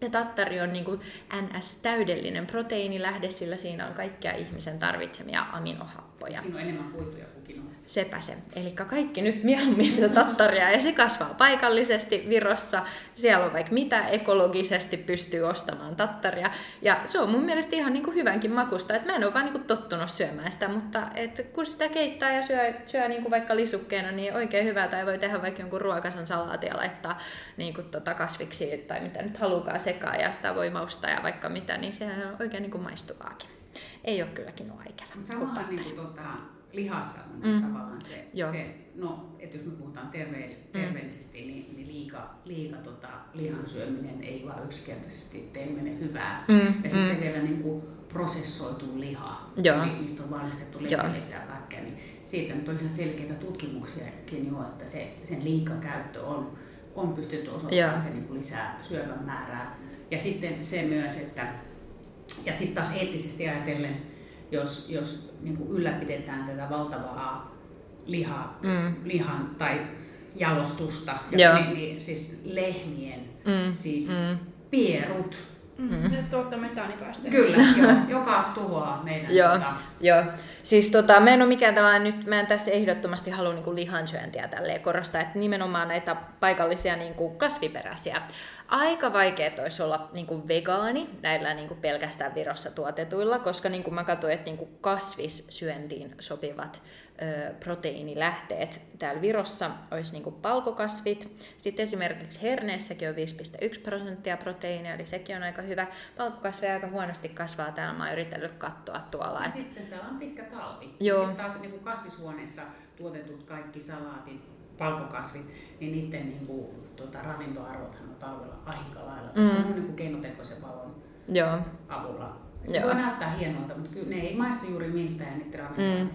Speaker 7: Ja tattari on niin kuin NS-täydellinen proteiinilähde, sillä siinä on kaikkia ihmisen tarvitsemia aminohappoja.
Speaker 3: Siinä on enemmän kuituja kinoissa.
Speaker 7: Sepä se. Eli kaikki nyt mieluummin sitä tattaria ja se kasvaa paikallisesti Virossa. Siellä on vaikka mitä ekologisesti pystyy ostamaan tattaria. Ja se on mun mielestä ihan niin kuin hyvänkin makusta. Et mä en ole vaan niin kuin tottunut syömään sitä, mutta et kun sitä keittää ja syö, syö niin kuin vaikka lisukkeena, niin oikein hyvää. Tai voi tehdä vaikka jonkun ruokasan salaatin ja laittaa niin kuin tota kasviksi tai mitä nyt halukaa sekaan ja sitä voi maustaa ja vaikka mitä, niin sehän on oikein niin kuin maistuvaakin. Ei ole kylläkin nuo ikävä.
Speaker 3: Samahan niin kuin, tota, lihassa on
Speaker 7: Mm.
Speaker 3: mm. tavallaan se,
Speaker 7: Joo.
Speaker 3: se, no, että jos me puhutaan terve, terveellisesti, niin, niin liika, liika tota, lihan syöminen ei vaan yksinkertaisesti tee meille hyvää.
Speaker 7: Mm,
Speaker 3: ja sitten
Speaker 7: mm.
Speaker 3: vielä niin kuin prosessoitu liha,
Speaker 7: Joo.
Speaker 3: mistä on valmistettu lehtilettä ja kaikkea, niin siitä nyt on ihan selkeitä tutkimuksiakin jo, että se, sen liikakäyttö on, on pystytty osoittamaan,
Speaker 7: Joo.
Speaker 3: se niin kuin lisää syövän määrää. Ja sitten se myös, että ja sitten taas eettisesti ajatellen, jos, jos niin kuin ylläpidetään tätä valtavaa liha,
Speaker 7: Mm.
Speaker 3: lihan tai jalostusta,
Speaker 7: Joo.
Speaker 3: niin, niin, siis lehmien,
Speaker 7: Mm.
Speaker 3: siis
Speaker 7: Mm.
Speaker 3: pierut,
Speaker 5: Mm.
Speaker 7: Mm.
Speaker 5: Ne tuottaa metaanipäästöjä.
Speaker 3: kyllä, (laughs) jo, joka tuhoaa meidän
Speaker 7: Joo.
Speaker 3: tota,
Speaker 7: Joo, siis tota, mä en ole mikään tällainen nyt, mä en tässä ehdottomasti halua niinku lihansyöntiä tälleen korostaa, että nimenomaan näitä paikallisia niinku kasviperäisiä. Aika vaikeet olisi olla niinku vegaani näillä niinku pelkästään Virossa tuotetuilla, koska niinku mä katsoin, että niinku kasvissyöntiin sopivat ö, proteiinilähteet täällä Virossa olisi niinku palkokasvit. Sitten esimerkiksi herneessäkin on 5,1 prosenttia proteiinia, eli sekin on aika hyvä. Palkokasveja aika huonosti kasvaa täällä, mä oon yritellyt katsoa tuolla.
Speaker 3: Ja
Speaker 7: että-
Speaker 3: sitten täällä on pitkä talvi.
Speaker 7: Joo.
Speaker 3: Sitten taas niin kuin kasvishuoneessa tuotetut kaikki salaatit, palkokasvit, niin niiden niin kuin, tota, ravintoarvothan on talvella aika lailla,
Speaker 7: Mm.
Speaker 3: ne on niin kuin keinotekoisen valon
Speaker 7: Joo,
Speaker 3: avulla.
Speaker 7: Joo.
Speaker 3: Voi näyttää hienolta, mutta kyllä ne ei maistu juuri miltään ja niiden ravintoarvot.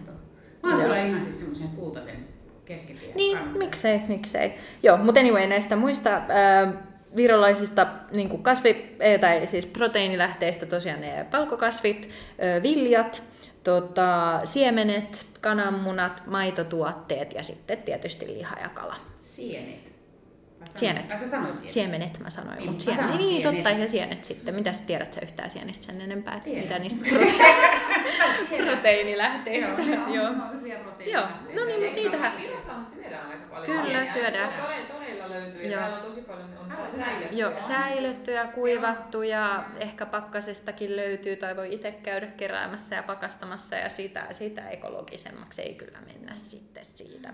Speaker 3: Mm. Mä oon kyllä ihan siis semmoisen kultaisen keskitien
Speaker 7: niin,
Speaker 3: kannattaja.
Speaker 7: miksei, miksei. Joo, mutta anyway, näistä muista ää, virolaisista niin kasvi, eh, tai siis proteiinilähteistä tosiaan ne palkokasvit, ö, viljat, tota, siemenet, kananmunat, maitotuotteet ja sitten tietysti liha ja kala.
Speaker 3: Sienet. Vai sanoit-
Speaker 7: Sienet.
Speaker 3: Ai sä sanoit sienet.
Speaker 7: Siemenet mä sanoin,
Speaker 3: Niin,
Speaker 7: mutta
Speaker 3: mä
Speaker 7: sienet.
Speaker 3: sanoin
Speaker 7: Niin,
Speaker 3: sienet.
Speaker 7: totta, ja sienet sitten. Mitäs tiedät sä yhtään sienistä sen enempää, että mitä niistä (laughs) prote- proteiinilähteistä?
Speaker 3: Joo,
Speaker 7: Joo.
Speaker 3: joo. on hyviä proteiineja.
Speaker 7: Joo, no niin, mutta niitähän...
Speaker 6: Virossahan syödään aika paljon.
Speaker 7: Kyllä, syödään.
Speaker 6: Toreilla löytyy. Ja täällä on tosi paljon on
Speaker 3: Aivan
Speaker 6: säilyttyä.
Speaker 7: Joo, säilyttyjä, kuivattuja, ehkä pakkasestakin löytyy. Tai voi itse käydä keräämässä ja pakastamassa ja sitä, sitä ekologisemmaksi ei kyllä mennä sitten siitä.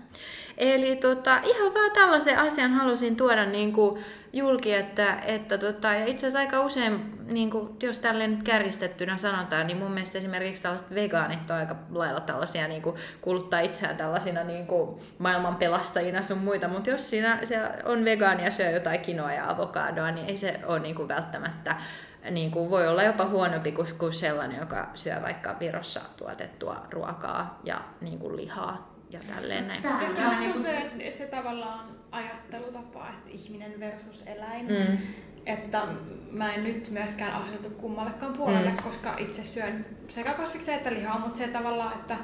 Speaker 7: Eli tota, ihan vaan tällaisen asian halusin tuoda niin kuin julki, että, että tota, ja itse asiassa aika usein, niin kuin, jos tälleen nyt kärjistettynä sanotaan, niin mun mielestä esimerkiksi tällaiset vegaanit on aika lailla tällaisia, niin kuin, kuluttaa itseään tällaisina niin kuin, maailman pelastajina sun muita, mutta jos siinä siellä on vegaania ja syö jotain kinoa ja avokadoa, niin ei se ole niin kuin, välttämättä niin kuin voi olla jopa huonompi kuin, kuin sellainen, joka syö vaikka Virossa tuotettua ruokaa ja niin kuin lihaa ja tälleen näin.
Speaker 3: On
Speaker 5: Kyllä
Speaker 3: vähän
Speaker 5: se
Speaker 3: niin
Speaker 5: on
Speaker 3: kuin
Speaker 5: se, se tavallaan ajattelutapa, että ihminen versus eläin.
Speaker 7: Mm.
Speaker 5: Että mä en nyt myöskään asetu kummallekaan puolelle,
Speaker 7: Mm.
Speaker 5: koska itse syön sekä kasviksia että lihaa, mutta se tavallaan, että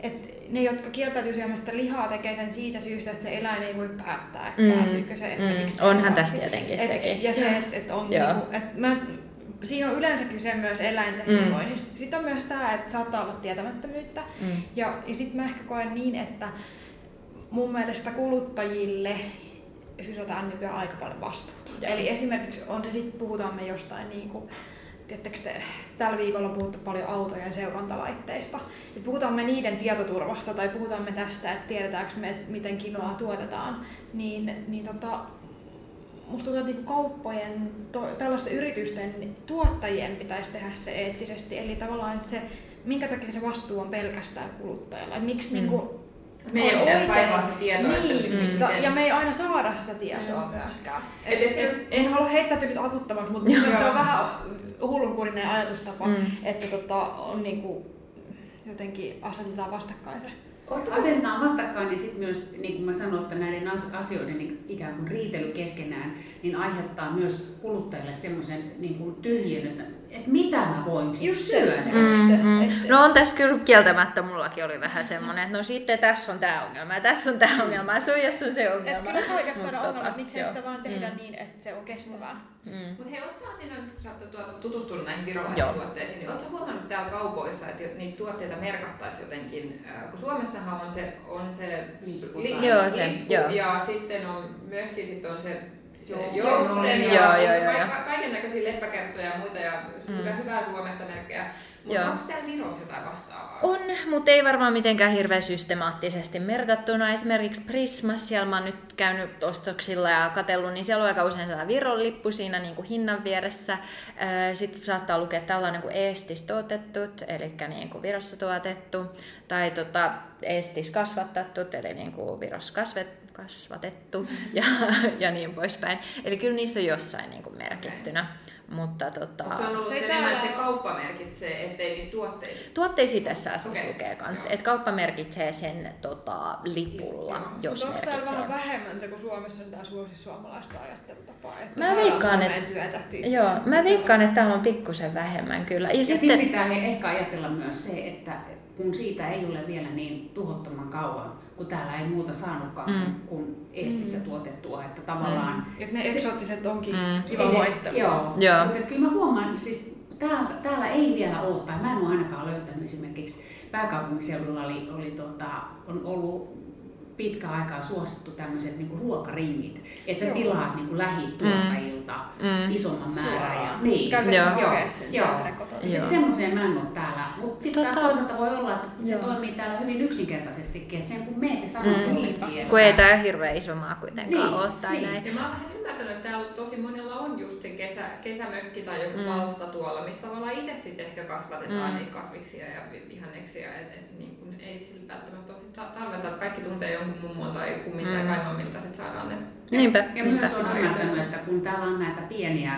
Speaker 5: että ne, jotka kieltäytyy syömästä lihaa, tekee sen siitä syystä, että se eläin ei voi päättää, että
Speaker 7: Mm.
Speaker 5: päätyykö se esimerkiksi.
Speaker 7: Mm. Onhan tässä tietenkin
Speaker 5: et,
Speaker 7: sekin.
Speaker 5: Ja se, että et on
Speaker 7: Joo.
Speaker 5: niinku, et mä, siinä on yleensä kyse myös eläinten
Speaker 7: Mm.
Speaker 5: hyvinvoinnista. Sitten on myös tämä, että saattaa olla tietämättömyyttä.
Speaker 7: Mm.
Speaker 5: Ja, ja sitten mä ehkä koen niin, että mun mielestä kuluttajille sysätään nykyään aika paljon vastuuta.
Speaker 7: Joo.
Speaker 5: Eli esimerkiksi on se sitten, puhutaan me jostain niin kuin, Tiedättekö te, tällä viikolla on puhuttu paljon autojen seurantalaitteista. Et puhutaan me niiden tietoturvasta tai puhutaan me tästä, että tiedetäänkö me, että miten kinoa tuotetaan, niin, niin tota, musta tuntuu, että niinku kauppojen, to, tällaisten yritysten tuottajien pitäisi tehdä se eettisesti. Eli tavallaan, että se, minkä takia se vastuu on pelkästään kuluttajalla. Et miksi
Speaker 7: Mm.
Speaker 5: niinku,
Speaker 6: Meidän
Speaker 5: on
Speaker 6: pitäisi
Speaker 5: oikein-
Speaker 6: kaivaa se tieto,
Speaker 5: niin,
Speaker 6: että
Speaker 5: mm. ja me ei aina saada sitä tietoa
Speaker 6: Mm.
Speaker 5: myöskään.
Speaker 6: Et
Speaker 5: Et, et, en halua heittäytyä nyt avuttomaksi, mutta mielestä se on vähän hullunkurinen ajatustapa,
Speaker 7: Mm.
Speaker 5: että tota, on niinku, jotenkin asetetaan vastakkain se.
Speaker 3: Asetetaan vastakkain ja sitten myös, niin kuin mä sanoin, että näiden as- asioiden niin ikään kuin riitely keskenään, niin aiheuttaa myös kuluttajille semmoisen niin tyhjön, että, että mitä mä voin sit
Speaker 5: Just se.
Speaker 3: syödä.
Speaker 5: Mm.
Speaker 7: Mm, mm.
Speaker 5: Et-
Speaker 7: No on tässä kyllä kieltämättä, mullakin oli vähän semmoinen, että no sitten tässä on tämä ongelma ja tässä on tämä ongelma ja sun ja se ongelma.
Speaker 5: Et kyllä
Speaker 7: Mut
Speaker 5: saada ongelma, että miksei sitä vaan tehdä
Speaker 7: Mm.
Speaker 5: niin, että se on kestävää.
Speaker 7: Mm.
Speaker 6: Mutta hei, ootko nyt kun sä oot tutustunut näihin
Speaker 7: Joo.
Speaker 6: virolaistuotteisiin, niin ootko huomannut täällä kaupoissa, että niitä tuotteita merkattaisiin jotenkin, kun Suomessahan on se, on se li-
Speaker 7: Joo, se,
Speaker 6: lippu,
Speaker 7: joo.
Speaker 6: ja sitten on myöskin sit on se se joutsen ja ka-
Speaker 7: joo.
Speaker 6: ka- kaiken näköisiä leppäkerttoja ja muita ja
Speaker 7: Mm.
Speaker 6: hyvää, Suomesta merkkejä. Mutta onko täällä Virossa jotain vastaavaa?
Speaker 7: On, mutta ei varmaan mitenkään hirveän systemaattisesti merkattuna. Esimerkiksi Prismas, siellä mä oon nyt käynyt ostoksilla ja katsellut, niin siellä on aika usein sellainen Viron lippu siinä niin kuin hinnan vieressä. Sitten saattaa lukea tällainen kuin Eestis tuotettut, eli niin kuin Virossa tuotettu, tai tota, Eestis kasvattattut, eli niin kuin Virossa kasvet, kasvatettu (laughs) ja, ja niin poispäin. Eli kyllä niissä on jossain niin kuin merkittynä. Mutta tota,
Speaker 6: Mut se on ollut
Speaker 5: Se ei
Speaker 6: enemmän,
Speaker 5: täällä
Speaker 6: että se kauppa merkitsee, ettei niistä tuotteista.
Speaker 7: Tuotteisiin tässä asiassa
Speaker 6: Okei.
Speaker 7: lukee kanssa, että kauppa merkitsee sen tota, lipulla,
Speaker 6: Joo.
Speaker 7: jos
Speaker 5: Mutta onko täällä
Speaker 7: merkitsee.
Speaker 5: vähän vähemmän se, kun Suomessa on tämä suosi suomalaista ajattelutapaa, että
Speaker 7: Mä veikkaan, että-
Speaker 5: työtä tyy-
Speaker 7: Joo, mä veikkaan, että täällä on pikkusen vähemmän kyllä. Ja,
Speaker 3: Ja
Speaker 7: sitten,
Speaker 3: sitten pitää ehkä ajatella myös se, että kun siitä ei ole vielä niin tuhottoman kauan, kun täällä ei muuta saanutkaan
Speaker 7: Mm.
Speaker 3: mm. kuin Eestissä tuotettua, että tavallaan
Speaker 5: Että ne
Speaker 3: Se-
Speaker 5: eksoottiset onkin
Speaker 7: Mm.
Speaker 5: kiva
Speaker 3: ne-
Speaker 5: vaihtelu.
Speaker 3: Joo,
Speaker 7: Joo.
Speaker 3: mutta kyllä mä huomaan, siis täällä, täällä ei vielä ole, tai mä en ole ainakaan löytänyt esimerkiksi pääkaupunkiseudulla oli, oli tota, on ollut pitkä aikaa suosittu tämmöiset niinku ruokaringit, että sä
Speaker 5: Joo.
Speaker 3: tilaat niinku lähituottajilta
Speaker 7: Mm.
Speaker 3: isomman määrän. Ja, niin,
Speaker 5: Käytetään
Speaker 7: Joo.
Speaker 5: hakea sen
Speaker 3: Joo.
Speaker 5: sieltä ne kotona.
Speaker 3: ja
Speaker 7: Joo.
Speaker 3: sit semmoiseen mä en ole täällä. Mutta sitten
Speaker 7: Tota-
Speaker 3: taas toisaalta voi olla, että se
Speaker 7: Joo.
Speaker 3: toimii täällä hyvin yksinkertaisestikin, että sen kun meet ja sanot
Speaker 7: Mm.
Speaker 3: jollekin, että
Speaker 7: kun ei tämä hirveän iso maa kuitenkaan
Speaker 3: Niin,
Speaker 7: ole tai
Speaker 3: niin.
Speaker 7: näin.
Speaker 6: Ja mä oon vähän ymmärtänyt, että täällä tosi monella on just se kesä, kesämökki tai joku
Speaker 7: Mm.
Speaker 6: mm. valsta tuolla, mistä tavallaan itse sitten ehkä kasvatetaan
Speaker 7: Mm.
Speaker 6: mm. niitä kasviksia ja vi- vihanneksia. Et, et niin ei sillä välttämättä ole ta- tarvetta, että kaikki tuntee jonkun mummon tai kummin mm. tai
Speaker 7: Mm.
Speaker 6: kaimon, miltä sitten saadaan ne.
Speaker 7: Niinpä,
Speaker 3: Ja
Speaker 7: niinpä.
Speaker 3: myös on ymmärtänyt, että kun täällä on näitä pieniä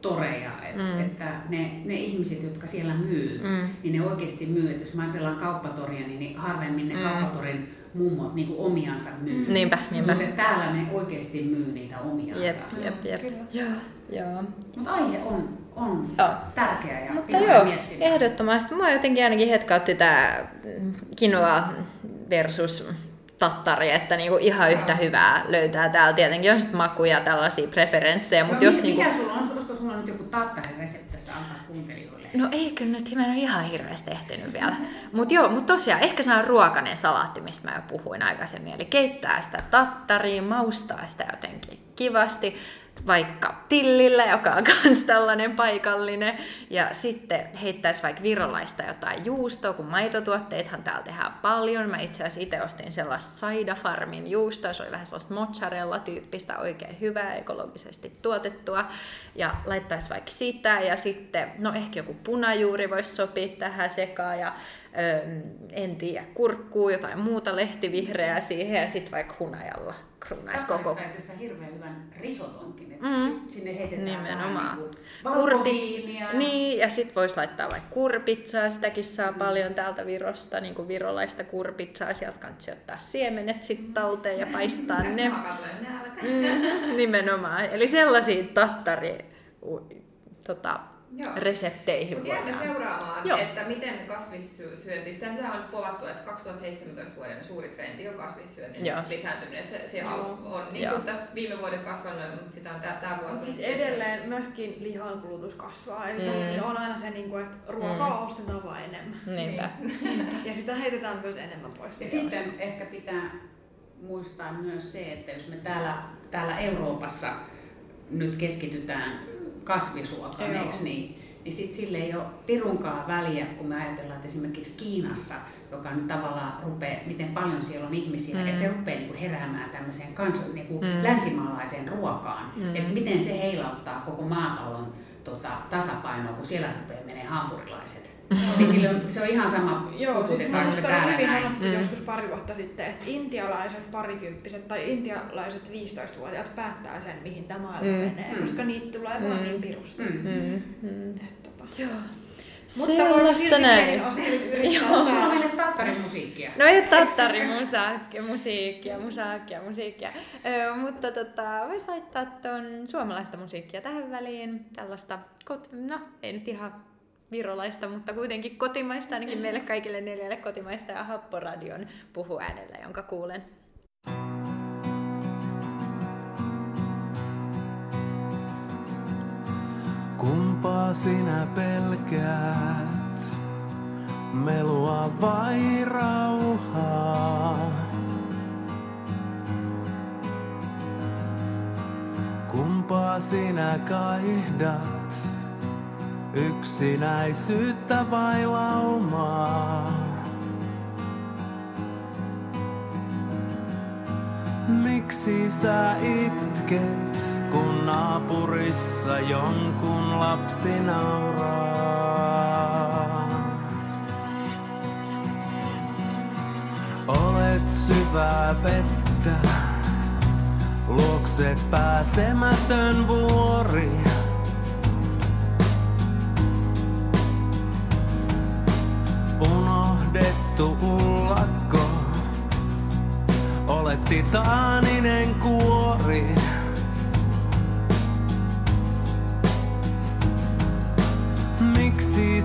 Speaker 3: toreja, et,
Speaker 7: Mm.
Speaker 3: mm. että ne, ne ihmiset, jotka siellä myy, mm.
Speaker 7: Mm.
Speaker 3: niin ne oikeasti myy. Et jos me ajatellaan kauppatoria, niin, harvemmin ne
Speaker 7: Mm.
Speaker 3: mm. kauppatorin mummot niin kuin omiansa myy.
Speaker 7: Niinpä, niinpä.
Speaker 3: Mutta täällä ne oikeasti myy niitä omiansa.
Speaker 7: Jep, jep, jep.
Speaker 5: Kyllä.
Speaker 7: Joo, joo.
Speaker 3: Mutta aihe on, on
Speaker 7: Joo.
Speaker 3: tärkeä ja
Speaker 7: Mutta joo,
Speaker 3: miettimään.
Speaker 7: ehdottomasti. Mua jotenkin ainakin hetkautti tämä quinoa versus tattari, että niinku ihan yhtä hyvää löytää täällä. Tietenkin on sitten makuja tällaisia preferenssejä, mutta
Speaker 3: no,
Speaker 7: jos
Speaker 3: mikä,
Speaker 7: niinku...
Speaker 3: mikä sulla on? Olisiko sulla nyt joku tattarin resepti tässä antaa kuuntelijoille?
Speaker 7: No ei kyllä nyt, mä en ole ihan hirveästi ehtinyt vielä. (laughs) Mutta joo, mutta tosiaan ehkä se on ruokainen salaatti, mistä mä jo puhuin aikaisemmin. Eli keittää sitä tattaria, maustaa sitä jotenkin kivasti, vaikka tillillä, joka on (laughs) myös tällainen paikallinen. Ja sitten heittäisi vaikka virolaista jotain juustoa, kun maitotuotteethan täällä tehdään paljon. Mä itse asiassa itse ostin sellaista Saida Farmin juustoa, se oli vähän sellaista mozzarella-tyyppistä, oikein hyvää, ekologisesti tuotettua. Ja laittaisi vaikka sitä ja sitten, no ehkä joku punajuuri voisi sopia tähän sekaan ja en tiedä, kurkkuu, jotain muuta lehtivihreää siihen ja sitten vaikka hunajalla kruunaisi koko
Speaker 3: Tattarissa itse asiassa hirveän hyvän risotonkin, että
Speaker 7: Mm.
Speaker 3: sinne heitetään
Speaker 7: Nimenomaan.
Speaker 3: niin kuin valkoviiniä.
Speaker 7: Niin, ja sitten voisi laittaa vaikka kurpitsaa, sitäkin saa paljon täältä Virosta, niin kuin virolaista kurpitsaa, sieltä kannattaa ottaa siemenet sitten talteen ja paistaa ne. Mm, nimenomaan. Eli sellaisia tattari tota,
Speaker 6: Joo.
Speaker 7: resepteihin
Speaker 6: Mutta jäämme
Speaker 7: voidaan.
Speaker 6: seuraamaan,
Speaker 7: Joo.
Speaker 6: että miten kasvissyönti, sehän on povattu, että 2017 vuoden suuri trendi on kasvissyönti
Speaker 7: Joo.
Speaker 6: lisääntyminen. Että se, se
Speaker 5: Joo.
Speaker 6: on, on niin kuin tässä viime vuoden kasvanut, mutta sitä on tämä, tämä vuosi.
Speaker 5: Mutta siis edelleen myöskin lihan kulutus kasvaa. Eli
Speaker 7: Mm.
Speaker 5: tässä on aina se, niinku, että ruokaa ostetaan vaan enemmän.
Speaker 7: Niinpä.
Speaker 5: Ja sitä heitetään myös enemmän pois.
Speaker 3: Ja sitten ehkä pitää muistaa myös se, että jos me täällä, täällä Euroopassa nyt keskitytään kasvisruokaan,
Speaker 5: Joo.
Speaker 3: eikö niin? Niin sit sille ei ole pirunkaan väliä, kun me ajatellaan, että esimerkiksi Kiinassa, joka nyt tavallaan rupeaa, miten paljon siellä on ihmisiä,
Speaker 7: Mm.
Speaker 3: ja se rupeaa niin kuin heräämään tämmöiseen kans, niin kuin
Speaker 7: Mm.
Speaker 3: länsimaalaiseen ruokaan.
Speaker 7: Mm.
Speaker 3: Että miten se heilauttaa koko maapallon tota, tasapainoa, kun siellä rupeaa menee hampurilaiset. Niin sille on, se on ihan sama,
Speaker 5: Joo, siis
Speaker 3: puputetaanko
Speaker 5: minusta oli hyvin
Speaker 3: näin.
Speaker 5: sanottu
Speaker 7: Mm.
Speaker 5: joskus pari vuotta sitten, että intialaiset parikymppiset tai intialaiset 15-vuotiaat päättää sen, mihin tämä maailma
Speaker 7: Mm.
Speaker 5: menee,
Speaker 3: Mm.
Speaker 5: koska niitä tulee vaan
Speaker 7: Mm.
Speaker 5: niin pirusti.
Speaker 3: Mm.
Speaker 7: Mm, mm.
Speaker 5: Et tota.
Speaker 7: Joo.
Speaker 5: Mutta
Speaker 7: Sellaista näin.
Speaker 3: sulla (laughs)
Speaker 5: saada-
Speaker 3: meille tattarimusiikkia?
Speaker 7: No ei tattarimusaakkia, musiikkia, musaakkia, musiikkia. Ö, mutta tota, vois laittaa ton suomalaista musiikkia tähän väliin. Tällaista, kot, no ei nyt ihan virolaista, mutta kuitenkin kotimaista, ainakin meille kaikille neljälle kotimaista ja Happoradion puhuäänellä, jonka kuulen.
Speaker 11: Kumpaa sinä pelkäät? Melua vai rauhaa? Kumpaa sinä kaihdat? Yksinäisyyttä vai laumaa? Miksi sä itket, kun naapurissa jonkun lapsi nauraa? Olet syvää vettä, luokse pääsemätön vuori. Unohdettu ullakko, olet titaaninen kuori.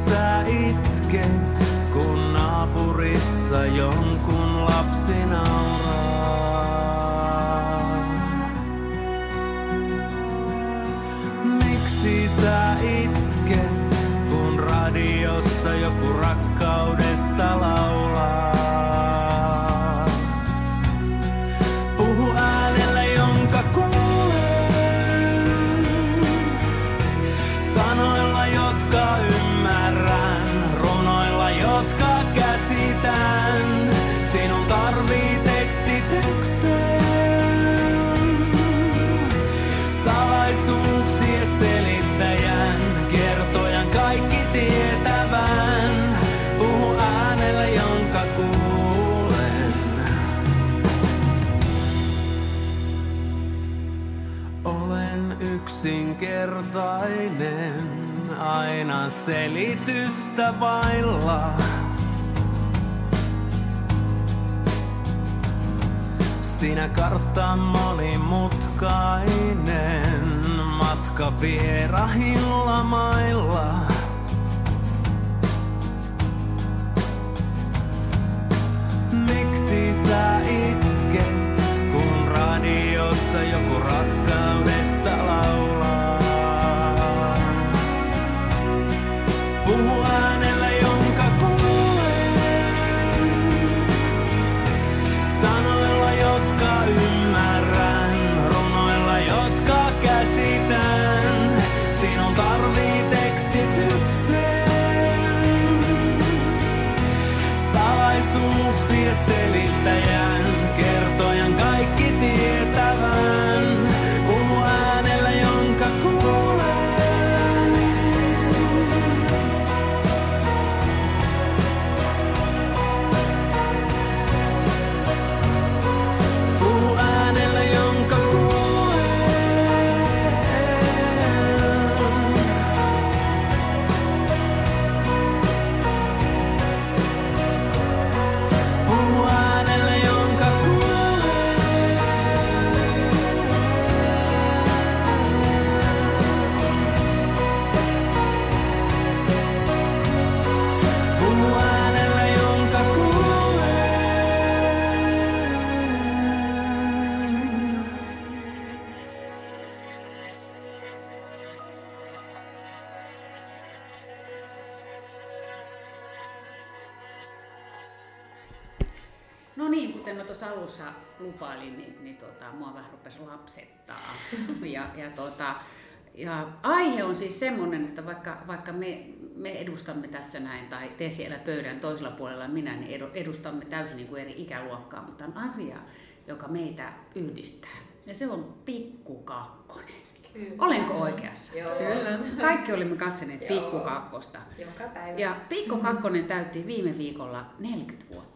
Speaker 11: Sä itket, kun naapurissa jonkun lapsi nauraa? Miksi sä itket, kun radiossa joku rakkaudesta laulaa? Yksinkertainen, aina selitystä vailla. Sinä kartta monimutkainen,
Speaker 12: matka vierahilla mailla. Miksi sä itket, kun radiossa joku rakkaudesta laulaa?
Speaker 3: band. Tuossa alussa lupailin, niin, niin tota, mua vähän rupesi lapsettaa. (laughs) ja, ja, tota, ja aihe on siis semmoinen, että vaikka, vaikka me, me edustamme tässä näin, tai te siellä pöydän toisella puolella minä, niin edu- edustamme täysin niin kuin eri ikäluokkaa, mutta on asia, joka meitä yhdistää. Ja se on pikkukakkonen.
Speaker 7: Kyllä.
Speaker 3: Olenko oikeassa?
Speaker 7: Joo.
Speaker 6: Kyllä.
Speaker 3: Kaikki olimme katsoneet pikkukakkosta.
Speaker 7: Joka päivä.
Speaker 3: Ja Pikku Kakkonen täytti viime viikolla 40 vuotta.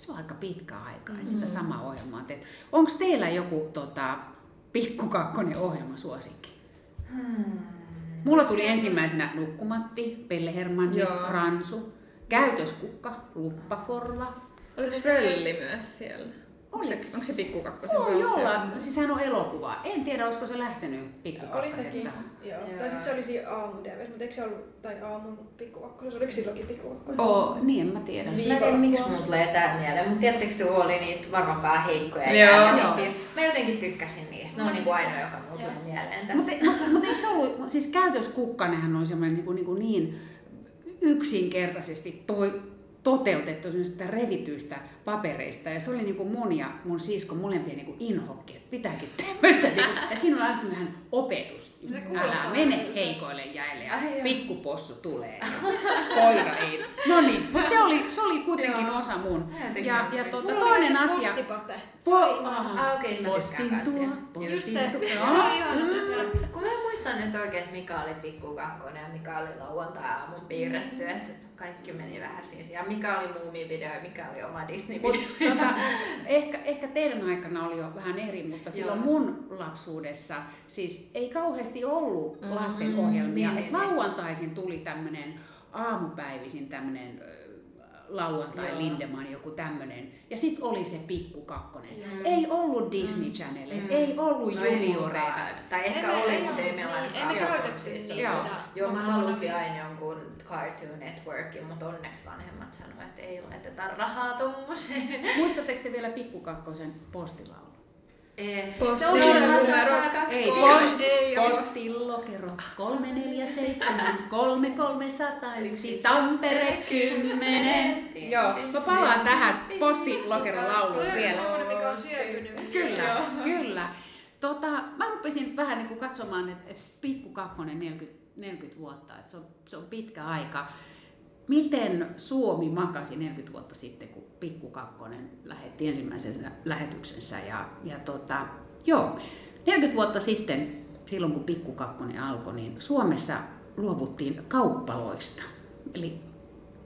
Speaker 3: Se on aika pitkä aika, että sitä samaa ohjelmaa teet. Onko teillä joku tota, Pikku Kakkonen ohjelma suosikki? Mulla tuli ensimmäisenä Nukkumatti, Pelle Hermanni,
Speaker 6: Joo.
Speaker 3: Ransu, Käytöskukka, Luppakorva.
Speaker 6: Oliko Frölli myös siellä? Onko se, onko se pikkukakkosen
Speaker 3: Voi
Speaker 6: kausi?
Speaker 3: olla, siis sehän on elokuva. En tiedä, olisiko se lähtenyt Pikku
Speaker 5: Oli sekin, joo.
Speaker 7: Joo.
Speaker 5: Tai sitten se olisi aamu TVs, mutta eikö se ollut, tai aamun pikkukakkonen, oliko silloinkin pikkukakkonen?
Speaker 3: Oo, niin en mä tiedä.
Speaker 7: Siis mä en tiedä miksi mulla tulee tää mieleen, mutta tiedättekö te, oli niitä varmaankaan heikkoja
Speaker 6: Joo.
Speaker 7: jäädä, niin mä jotenkin tykkäsin niistä. Ne on niinku ainoa, joka mulla tulee mieleen tässä.
Speaker 3: Mutta mut, mut eikö se ollut, siis käytöskukkanenhan on semmoinen niin, niin, niin yksinkertaisesti toi, toteutettu semmoisista revityistä papereista. Ja se oli niin kuin mun ja mun siskon molempien niin inhokki, että pitääkin tämmöistä. Niin kuin, ja siinä on aina semmoinen opetus.
Speaker 5: Se kuulostaa
Speaker 3: Älä mene heikoille jäille ja
Speaker 7: Ai
Speaker 3: pikkupossu tulee. Koira ei. No niin, mutta se oli, se oli kuitenkin
Speaker 7: Joo.
Speaker 3: osa mun. Ja, ja tuota, toinen asia.
Speaker 5: Postipate.
Speaker 3: Po-.
Speaker 7: Ah, okei, mä tykkään
Speaker 3: tuo.
Speaker 5: Just
Speaker 3: postin tuo.
Speaker 7: Mm. Kun mä muistan nyt oikein, että mikä oli pikku kakkonen ja mikä oli lauantai-aamun piirretty, että kaikki meni vähän siis. Ja mikä oli muumivideo ja mikä oli oma Disney-video.
Speaker 3: Mut, tota, ehkä, ehkä teidän aikana oli jo vähän eri, mutta silloin
Speaker 7: Joo.
Speaker 3: mun lapsuudessa siis ei kauheasti ollut
Speaker 7: Mm,
Speaker 3: lastenohjelmia.
Speaker 7: mm,
Speaker 3: Et
Speaker 7: niin, niin,
Speaker 3: lauantaisin tuli tämmönen aamupäivisin tämmönen ö, lauantai
Speaker 7: Joo.
Speaker 3: Lindeman, joku tämmönen. Ja sit oli se pikku kakkonen.
Speaker 7: Mm.
Speaker 3: Ei ollut Disney Channel, et
Speaker 7: Mm.
Speaker 3: ei ollut
Speaker 7: No ei
Speaker 3: junioreita.
Speaker 7: Tai ehkä
Speaker 5: Emme-
Speaker 7: oli, mutta ei meillä
Speaker 5: niin,
Speaker 7: ainakaan.
Speaker 5: emme
Speaker 7: ollut
Speaker 5: käytetty
Speaker 7: siis.
Speaker 3: Joo.
Speaker 7: Joo, mä halusin aina jonkun Cartoon Networkin, mutta onneksi vanhemmat sanoivat, että ei laiteta rahaa tommoseen.
Speaker 3: Muistatteko te vielä pikku kakkosen postilaulu?
Speaker 7: Ee,
Speaker 6: Posti-
Speaker 7: se oli
Speaker 6: numero-
Speaker 7: 102.
Speaker 3: Ei,
Speaker 6: Kolme,
Speaker 3: post,
Speaker 6: ei
Speaker 3: postilokero 347 3301 Tampere 10. Joo, mä palaan tähän postilokeron lauluun vielä. Kyllä, kyllä. Tota, mä rupesin vähän niin kuin katsomaan, että, että pikku kakkonen 40, 40 vuotta, että se on, se on pitkä aika. Miten Suomi makasi 40 vuotta sitten, kun Pikku Kakkonen lähetti ensimmäisen lähetyksensä? Ja, ja tota, joo, 40 vuotta sitten, silloin kun Pikku Kakkonen alkoi, niin Suomessa luovuttiin kauppaloista. Eli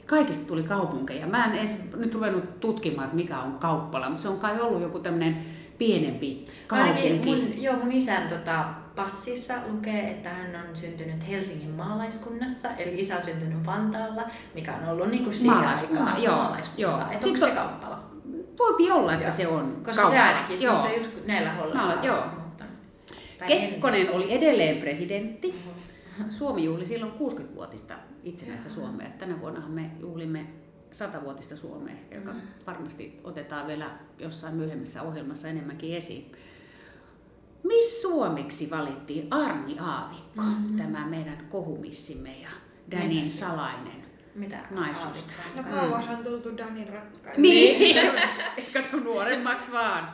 Speaker 3: kaikista tuli kaupunkeja. Mä en edes nyt ruvennut tutkimaan, että mikä on kauppala, mutta se on kai ollut joku tämmöinen pienempi
Speaker 7: Ainakin
Speaker 3: kaupunki.
Speaker 7: mun, joo, mun isän tota, passissa lukee, että hän on syntynyt Helsingin maalaiskunnassa, eli isä on syntynyt Vantaalla, mikä on ollut niinku siihen
Speaker 3: Maalaiskunta,
Speaker 7: aikaan
Speaker 3: joo,
Speaker 7: maalaiskunta.
Speaker 3: joo.
Speaker 7: Että onko
Speaker 3: Sitten
Speaker 7: se kauppala?
Speaker 3: Voipi olla, että
Speaker 7: Joo.
Speaker 3: se on
Speaker 7: Koska
Speaker 3: kauppala.
Speaker 7: se ainakin
Speaker 3: joo.
Speaker 7: siitä just näillä hollilla
Speaker 3: Kekkonen oli edelleen presidentti. Suomi juhli silloin 60-vuotista itsenäistä Suomea. Tänä vuonnahan me juhlimme 100-vuotista Suomea, joka
Speaker 4: Mm.
Speaker 3: varmasti otetaan vielä jossain myöhemmässä ohjelmassa enemmänkin esiin. Miss Suomeksi valittiin Arni Aavikko,
Speaker 4: Mhm.
Speaker 3: tämä meidän kohumissimme ja Danin salainen
Speaker 4: Mitä?
Speaker 3: naisusta.
Speaker 5: No kauas on tultu Danin rakkain.
Speaker 3: Niin, ehkä se on nuoremmaksi vaan.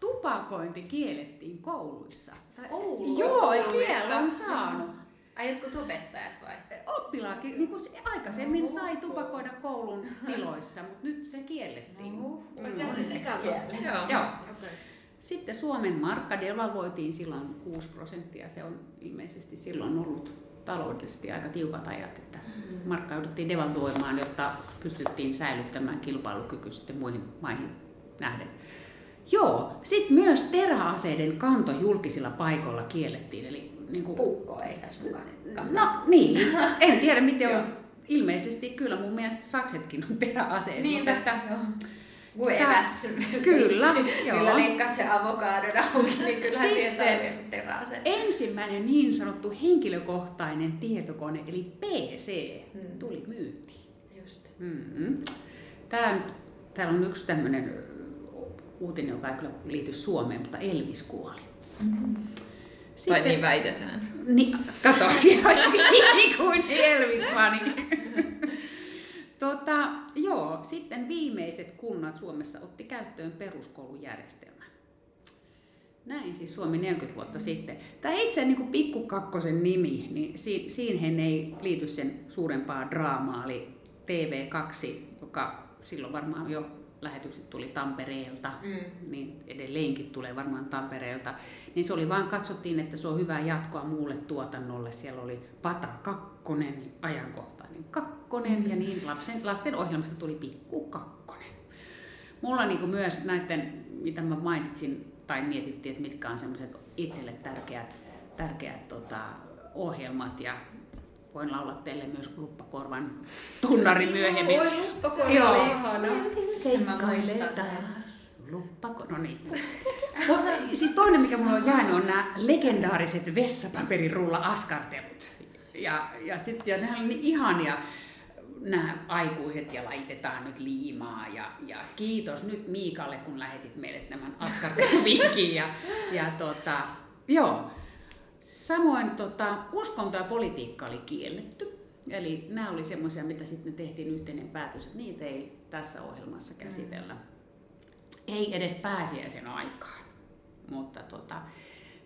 Speaker 3: Tupakointi kiellettiin kouluissa.
Speaker 4: Kouluissa?
Speaker 3: Joo, et siellä on saanut.
Speaker 4: Ai jotkut opettajat vai?
Speaker 3: Oppilaatkin, niin kuin se aikaisemmin sai tupakoida koulun tiloissa, mutta nyt se kiellettiin.
Speaker 5: Vai se on se sisältö?
Speaker 6: Joo.
Speaker 3: Joo.
Speaker 5: Okei.
Speaker 3: Sitten Suomen markka devalvoitiin silloin 6 prosenttia. Se on ilmeisesti silloin ollut taloudellisesti aika tiukat ajat, että markka jouduttiin devalvoimaan, jotta pystyttiin säilyttämään kilpailukyky sitten muihin maihin nähden. Joo, sitten myös teräaseiden kanto julkisilla paikoilla kiellettiin. Eli niin kuin,
Speaker 4: Puukko ei saisi mukaan.
Speaker 3: no niin, (laughs) en tiedä miten on. Ilmeisesti kyllä mun mielestä saksetkin on teräaseet.
Speaker 4: Niin,
Speaker 3: mutta että,
Speaker 4: Kuin Eväs.
Speaker 3: Kyllä, joo.
Speaker 4: Kyllä leikkaat se avokadon auki, niin siihen
Speaker 3: Sitten-
Speaker 4: tarvitsee teräase.
Speaker 3: ensimmäinen niin sanottu henkilökohtainen tietokone, eli PC,
Speaker 4: Mm.
Speaker 3: tuli myyntiin.
Speaker 4: Just.
Speaker 3: Mm-hmm. Tää nyt, täällä on yksi tämmöinen uutinen, joka ei kyllä liity Suomeen, mutta Elvis kuoli.
Speaker 6: Tai niin väitetään.
Speaker 3: Niin, kato, (laughs) niin kuin Elvis fani. (laughs) tota, joo, sitten viimeiset kunnat Suomessa otti käyttöön peruskoulujärjestelmän. Näin siis Suomi 40 vuotta sitten. Tämä itse niin kuin pikkukakkosen nimi, niin si- siihen ei liity sen suurempaa draamaa, eli TV2, joka silloin varmaan jo lähetykset tuli Tampereelta,
Speaker 4: Mm.
Speaker 3: niin edelleenkin tulee varmaan Tampereelta, niin se oli vaan, katsottiin, että se on hyvää jatkoa muulle tuotannolle. Siellä oli Pata kakkonen, ajankohtainen kakkonen, ja niin lapsen, lasten ohjelmasta tuli Pikku kakkonen. Mulla niin myös näiden, mitä mä mainitsin, tai mietittiin, että mitkä on semmoiset itselle tärkeät, tärkeät tota, ohjelmat, ja voin laulaa teille myös Luppakorvan tunnari myöhemmin.
Speaker 6: Oi, luppakorva
Speaker 3: Joo.
Speaker 6: oli ihana.
Speaker 3: Seikkaile taas. Luppako? No niin. Mut, siis toinen, mikä mulla on jäänyt, on nämä legendaariset vessapaperirulla askartelut. Ja, ja sitten ja nehän on niin ihania nämä aikuiset ja laitetaan nyt liimaa. Ja, ja kiitos nyt Miikalle, kun lähetit meille tämän askarteluvinkin. Ja, ja tota, joo. Samoin tota, uskonto ja politiikka oli kielletty. Eli nämä oli semmoisia, mitä sitten tehtiin yhteinen päätös, että niitä ei tässä ohjelmassa käsitellä. Ei edes pääsiäisen aikaan. Mutta tota,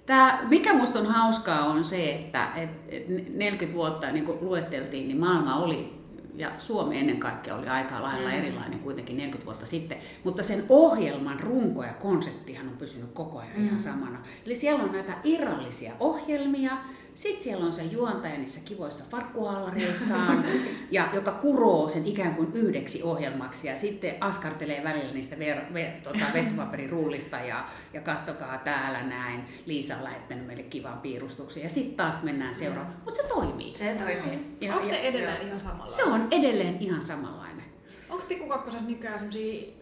Speaker 3: tää, mikä musta on hauskaa on se, että et, et 40 vuotta niin kuin luetteltiin, niin maailma oli ja Suomi ennen kaikkea oli aika lailla
Speaker 4: Mm.
Speaker 3: erilainen kuitenkin 40 vuotta sitten, mutta sen ohjelman runko ja konseptihan on pysynyt koko ajan
Speaker 4: Mm.
Speaker 3: ihan samana. Eli siellä on näitä irrallisia ohjelmia, sitten siellä on se juontaja niissä kivoissa farkkuhallareissaan, (laughs) ja joka kuroo sen ikään kuin yhdeksi ohjelmaksi ja sitten askartelee välillä niistä ver, ver, tota, (laughs) vessapaperirullista ja, ja katsokaa täällä näin, Liisa on lähettänyt meille kivan piirustuksen ja sitten taas mennään seuraavaan, mutta se toimii.
Speaker 4: Se toimii.
Speaker 3: Ja,
Speaker 5: Onko se
Speaker 3: ja,
Speaker 5: edelleen ihan samalla?
Speaker 3: se on edelleen ihan samanlainen.
Speaker 5: Onko Pikku Kakkosessa nykyään semmosia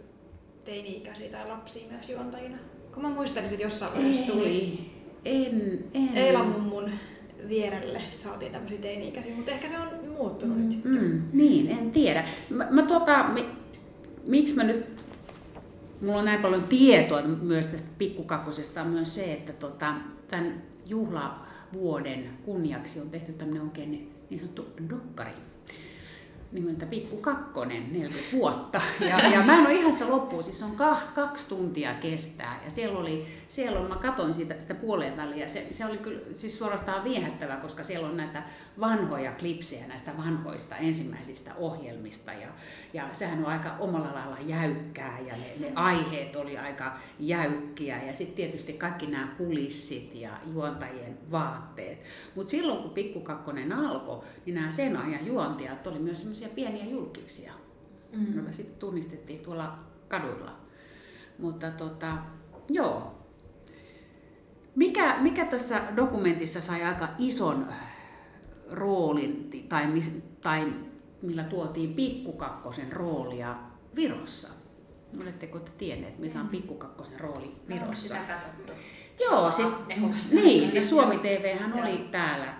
Speaker 5: teini-ikäisiä tai lapsia myös juontajina? Kun mä muistelisin, että jossain vaiheessa tuli
Speaker 3: en, en.
Speaker 5: Eila mummun vierelle saatiin tämmöisiä teini-ikäisiä, mutta ehkä se on muuttunut nyt sitten.
Speaker 3: Mm, niin, en tiedä. Mä, mä tota, mi, miksi mä nyt, mulla on näin paljon tietoa myös tästä pikkukakkosesta on myös se, että tota, tämän juhlavuoden kunniaksi on tehty tämmöinen oikein niin sanottu dokkari nimeltä Pikku Kakkonen, 40 vuotta. Ja, ja mä en ole ihan sitä loppuun, siis on ka, kaksi tuntia kestää. Ja siellä oli, siellä on, mä katsoin sitä, sitä puoleen väliä, se, se oli kyllä siis suorastaan viehättävä, koska siellä on näitä vanhoja klipsejä näistä vanhoista ensimmäisistä ohjelmista. Ja, ja sehän on aika omalla lailla jäykkää ja ne, ne aiheet oli aika jäykkiä. Ja sitten tietysti kaikki nämä kulissit ja juontajien vaatteet. Mutta silloin kun Pikku Kakkonen alkoi, niin nämä sen ajan juontajat oli myös pieniä julkiksia, mm. joita sitten tunnistettiin tuolla kaduilla. Mutta tota, joo. Mikä, mikä tässä dokumentissa sai aika ison roolin, tai, tai millä tuotiin pikkukakkosen roolia Virossa, Oletteko te tienneet, mikä on pikkukakkosen rooli
Speaker 4: Onko
Speaker 3: Virossa?
Speaker 4: sitä katsottu?
Speaker 3: Joo, siis, niin, siis Suomi TVhän
Speaker 4: Joo.
Speaker 3: oli täällä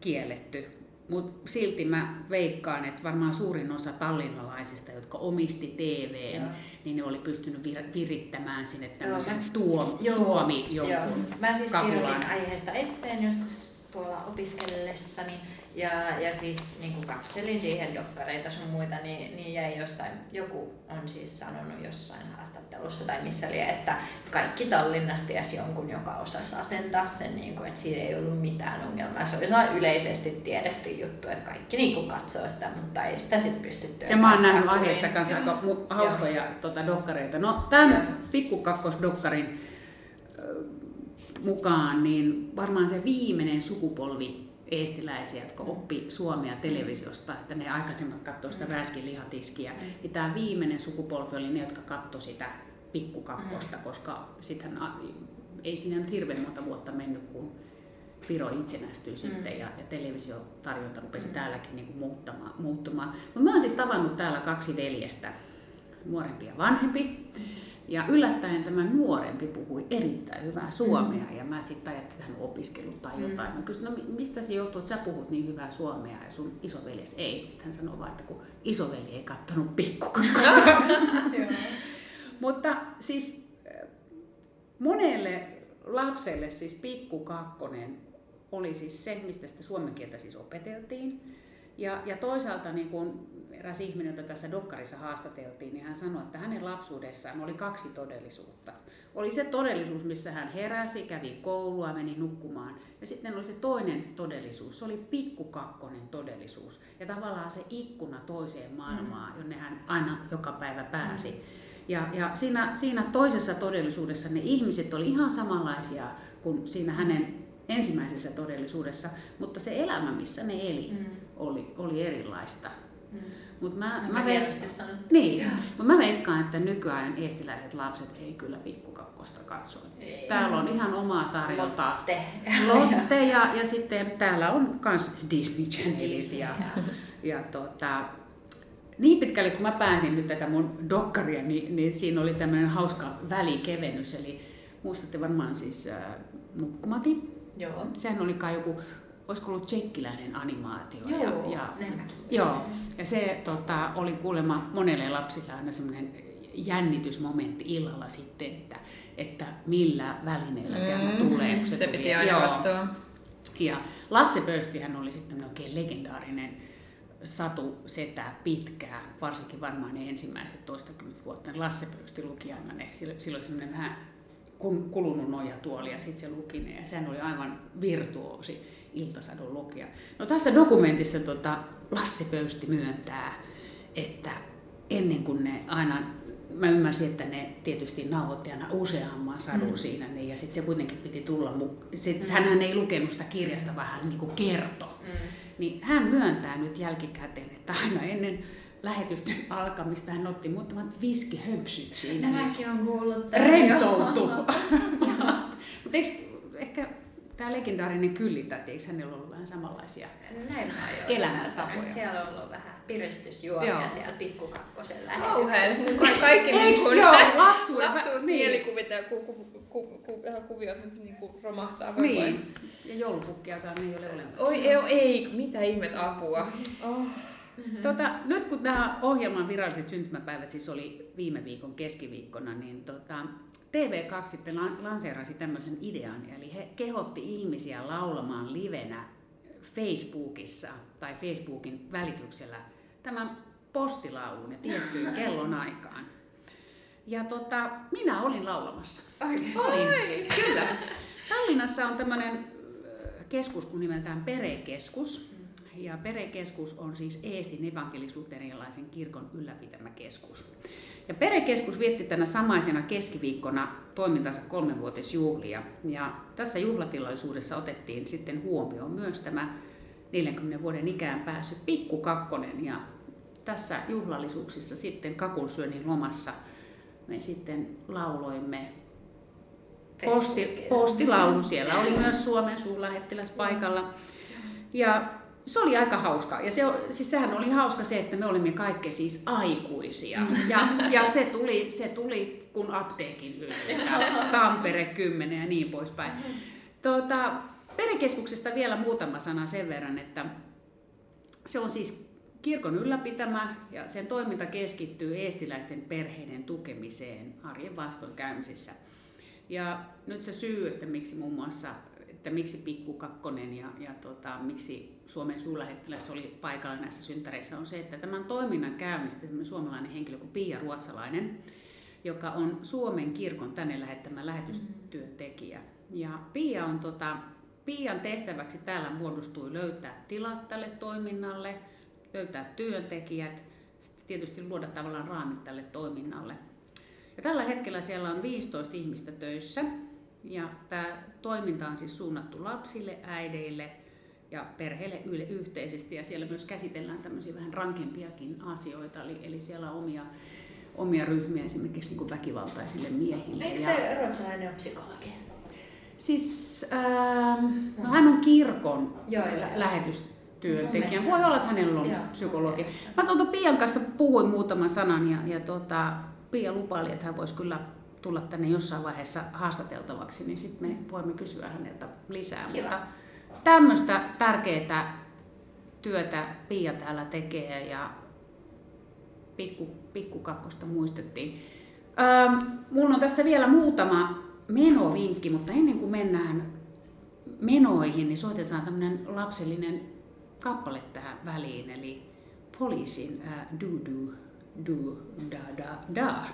Speaker 3: kielletty. Mutta silti mä veikkaan, että varmaan suurin osa tallinnalaisista, jotka omisti TVn,
Speaker 4: Joo.
Speaker 3: niin ne oli pystynyt vir- virittämään sinne
Speaker 4: Joo,
Speaker 3: tämmöisen
Speaker 4: mä-
Speaker 3: tuo,
Speaker 4: Joo,
Speaker 3: Suomi
Speaker 4: Joo.
Speaker 3: jonkun
Speaker 4: Mä siis
Speaker 3: kapulan.
Speaker 4: kirjoitin aiheesta esseen joskus tuolla opiskellessani ja, ja siis niin kun katselin siihen dokkareita sun muita, niin, niin jäi jostain, joku on siis sanonut jossain haastattelussa tai missä oli, että kaikki Tallinnassa tiesi jonkun, joka osasi asentaa sen, niin kun, että siinä ei ollut mitään ongelmaa. Se oli yleisesti tiedetty juttu, että kaikki niin kun katsoo sitä, mutta ei sitä sitten pystytty
Speaker 3: Ja mä oon nähnyt aiheesta kanssa aika hauskoja tota, dokkareita. No tämän pikkukakkosdokkarin mukaan, niin varmaan se viimeinen sukupolvi eestiläisiä, jotka oppi suomea televisiosta, että ne aikaisemmat katsoi sitä räskin lihatiskiä, niin tämä viimeinen sukupolvi oli ne, jotka katsoi sitä pikkukakkosta, koska sitähän a- ei siinä nyt hirveän monta vuotta mennyt, kun Viro itsenäistyi sitten ja, ja televisiotarjonta rupesi täälläkin niin kuin muuttamaan, muuttumaan. Mutta mä oon siis tavannut täällä kaksi veljestä, nuorempi ja vanhempi. Ja yllättäen tämä nuorempi puhui erittäin hyvää suomea ja mä sitten ajattelin, että hän on opiskellut tai jotain. Mä kysyin, no mi- mistä se johtuu, että sä puhut niin hyvää suomea ja sun isoveljes ei. Sitten hän sanoi vaan, että kun isoveli ei kattonut pikkukakkosta. (laughs) Mutta siis äh, monelle lapselle siis pikku kakkonen oli siis se, mistä sitä suomen kieltä siis opeteltiin. Ja, ja toisaalta niin kun eräs ihminen, jota tässä dokkarissa haastateltiin, niin hän sanoi, että hänen lapsuudessaan oli kaksi todellisuutta. Oli se todellisuus, missä hän heräsi, kävi koulua, meni nukkumaan. Ja sitten oli se toinen todellisuus, se oli pikkukakkonen todellisuus. Ja tavallaan se ikkuna toiseen maailmaan, jonne hän aina joka päivä pääsi. Ja, ja siinä, siinä toisessa todellisuudessa ne ihmiset oli ihan samanlaisia kuin siinä hänen ensimmäisessä todellisuudessa, mutta se elämä, missä ne eli,
Speaker 4: Mm.
Speaker 3: Oli, oli erilaista.
Speaker 4: Mm.
Speaker 3: Mut mä,
Speaker 4: Aika
Speaker 3: mä, niin, mutta mä veikkaan, että nykyajan eestiläiset lapset ei kyllä pikkukakkosta katso.
Speaker 4: Ei.
Speaker 3: Täällä on ihan omaa tarjontaa.
Speaker 4: Lotte. (laughs)
Speaker 3: Lotte ja, ja sitten täällä on myös Disney Channelit ja,
Speaker 4: joo.
Speaker 3: ja tota, niin pitkälle kun mä pääsin nyt tätä mun dokkaria, niin, niin siinä oli tämmöinen hauska välikevennys. Eli muistatte varmaan siis äh, Nukkumati.
Speaker 4: Joo.
Speaker 3: Sehän oli kai joku, olisiko ollut tsekkiläinen animaatio.
Speaker 4: Joo,
Speaker 3: ja, ja, joo, ja se tota, oli kuulemma monelle lapsille aina semmoinen jännitysmomentti illalla sitten, että, että millä välineillä sieltä
Speaker 6: Mm.
Speaker 3: tulee. Kun se,
Speaker 6: Se
Speaker 3: tuli.
Speaker 6: piti aina
Speaker 3: Joo.
Speaker 6: katsoa.
Speaker 3: Ja Lasse Pöystihän oli sitten oikein legendaarinen satu setä pitkään, varsinkin varmaan ne ensimmäiset toistakymmentä vuotta. Lasse Pöysti luki aina ne, oli semmoinen vähän kun- kulunut nojatuoli ja sitten se luki ne, ja sehän oli aivan virtuoosi iltasadun lukija. No tässä dokumentissa tota, Lasse Pöysti myöntää, että ennen kuin ne aina, mä ymmärsin, että ne tietysti nauhoitti aina useamman sadun mm. siinä, niin, ja sitten se kuitenkin piti tulla, sit, mm. hänhän ei lukenut sitä kirjasta, vaan hän niin kuin kertoi.
Speaker 4: Mm.
Speaker 3: Niin hän myöntää nyt jälkikäteen, että aina ennen lähetysten alkamista hän otti muutamat viskihömpsyt siinä. niin
Speaker 4: Nämäkin on kuullut. jo. (laughs)
Speaker 3: Mutta ehkä tämä legendaarinen kyllitäti, eikö hänellä ollut vähän samanlaisia?
Speaker 4: Näin
Speaker 3: Elämäntapoja.
Speaker 4: Siellä on ollut vähän piristysjuomia
Speaker 3: Joo.
Speaker 4: siellä pikkukakkosen
Speaker 6: Kauhean.
Speaker 4: lähetyksessä.
Speaker 6: Ka- Kaikki niin kuin
Speaker 3: joo, lapsuuden-
Speaker 6: lapsuus,
Speaker 3: niin.
Speaker 6: mielikuvit ja ku, ku, ku, ku, ku, kuviot nyt niin kuin romahtaa koko ajan.
Speaker 3: Niin. Ja joulupukkiakaan ei ole olemassa.
Speaker 6: Oi ei, ei, mitä ihmet apua. Oh.
Speaker 3: Tota, nyt kun tämä ohjelman viralliset syntymäpäivät siis oli viime viikon keskiviikkona, niin tota, TV2 sitten lan- lanseerasi tämmöisen idean, eli he kehotti ihmisiä laulamaan livenä Facebookissa tai Facebookin välityksellä tämän postilaulun ja tiettyyn (laughs) kellon aikaan. Ja tota, minä olin laulamassa. Olin, kyllä. Tallinnassa on tämmöinen keskus kuin nimeltään Perekeskus. Ja Perekeskus on siis Eestin evankelis-luterialaisen kirkon ylläpitämä keskus. Ja Perekeskus vietti tänä samaisena keskiviikkona toimintansa kolmenvuotisjuhlia. Ja tässä juhlatilaisuudessa otettiin sitten huomioon myös tämä 40 vuoden ikään päässyt pikku kakkonen. Ja tässä juhlallisuuksissa sitten kakunsyönnin lomassa me sitten lauloimme posti, postilaulu. Siellä oli myös Suomen suurlähettiläs paikalla. Ja se oli aika hauska. Ja se, siis sehän oli hauska se, että me olimme kaikki siis aikuisia. Ja, ja se, tuli, se tuli kun apteekin hyllyltä, Tampere 10 ja niin poispäin. Tuota, perhekeskuksesta vielä muutama sana sen verran, että se on siis kirkon ylläpitämä ja sen toiminta keskittyy eestiläisten perheiden tukemiseen arjen vastoinkäymisissä. Ja nyt se syy, että miksi muun muassa että miksi Pikku Kakkonen ja, ja tota, miksi Suomen suurlähettiläs oli paikalla näissä synttäreissä, on se, että tämän toiminnan käynnisti suomalainen henkilö kuin Pia Ruotsalainen, joka on Suomen kirkon tänne lähettämä lähetystyöntekijä. Ja Pia on, tota, Pian tehtäväksi täällä muodostui löytää tilat tälle toiminnalle, löytää työntekijät, sitten tietysti luoda tavallaan raamit tälle toiminnalle. Ja tällä hetkellä siellä on 15 ihmistä töissä, ja tämä toiminta on siis suunnattu lapsille, äideille ja perheille yle yhteisesti ja siellä myös käsitellään tämmöisiä vähän rankempiakin asioita, eli, eli siellä on omia, omia ryhmiä esimerkiksi niin kuin väkivaltaisille miehille.
Speaker 4: Eikö
Speaker 3: ja,
Speaker 4: se ruotsalainen ole psykologi?
Speaker 3: Siis ähm, no, hän on kirkon
Speaker 4: Joo, joo.
Speaker 3: lähetystyöntekijä. Voi olla, että hänellä on
Speaker 4: Joo.
Speaker 3: psykologi. Mä tuota Pian kanssa puhuin muutaman sanan ja, ja tuota, Pia lupaili, että hän voisi kyllä tulla tänne jossain vaiheessa haastateltavaksi, niin sitten me voimme kysyä häneltä lisää.
Speaker 4: Kiva.
Speaker 3: Mutta tämmöistä tärkeää työtä Pia täällä tekee ja pikku, pikkukakkosta muistettiin. Ähm, mulla on tässä vielä muutama menovinkki, mutta ennen kuin mennään menoihin, niin soitetaan tämmöinen lapsellinen kappale tähän väliin, eli poliisin äh, du du da da da.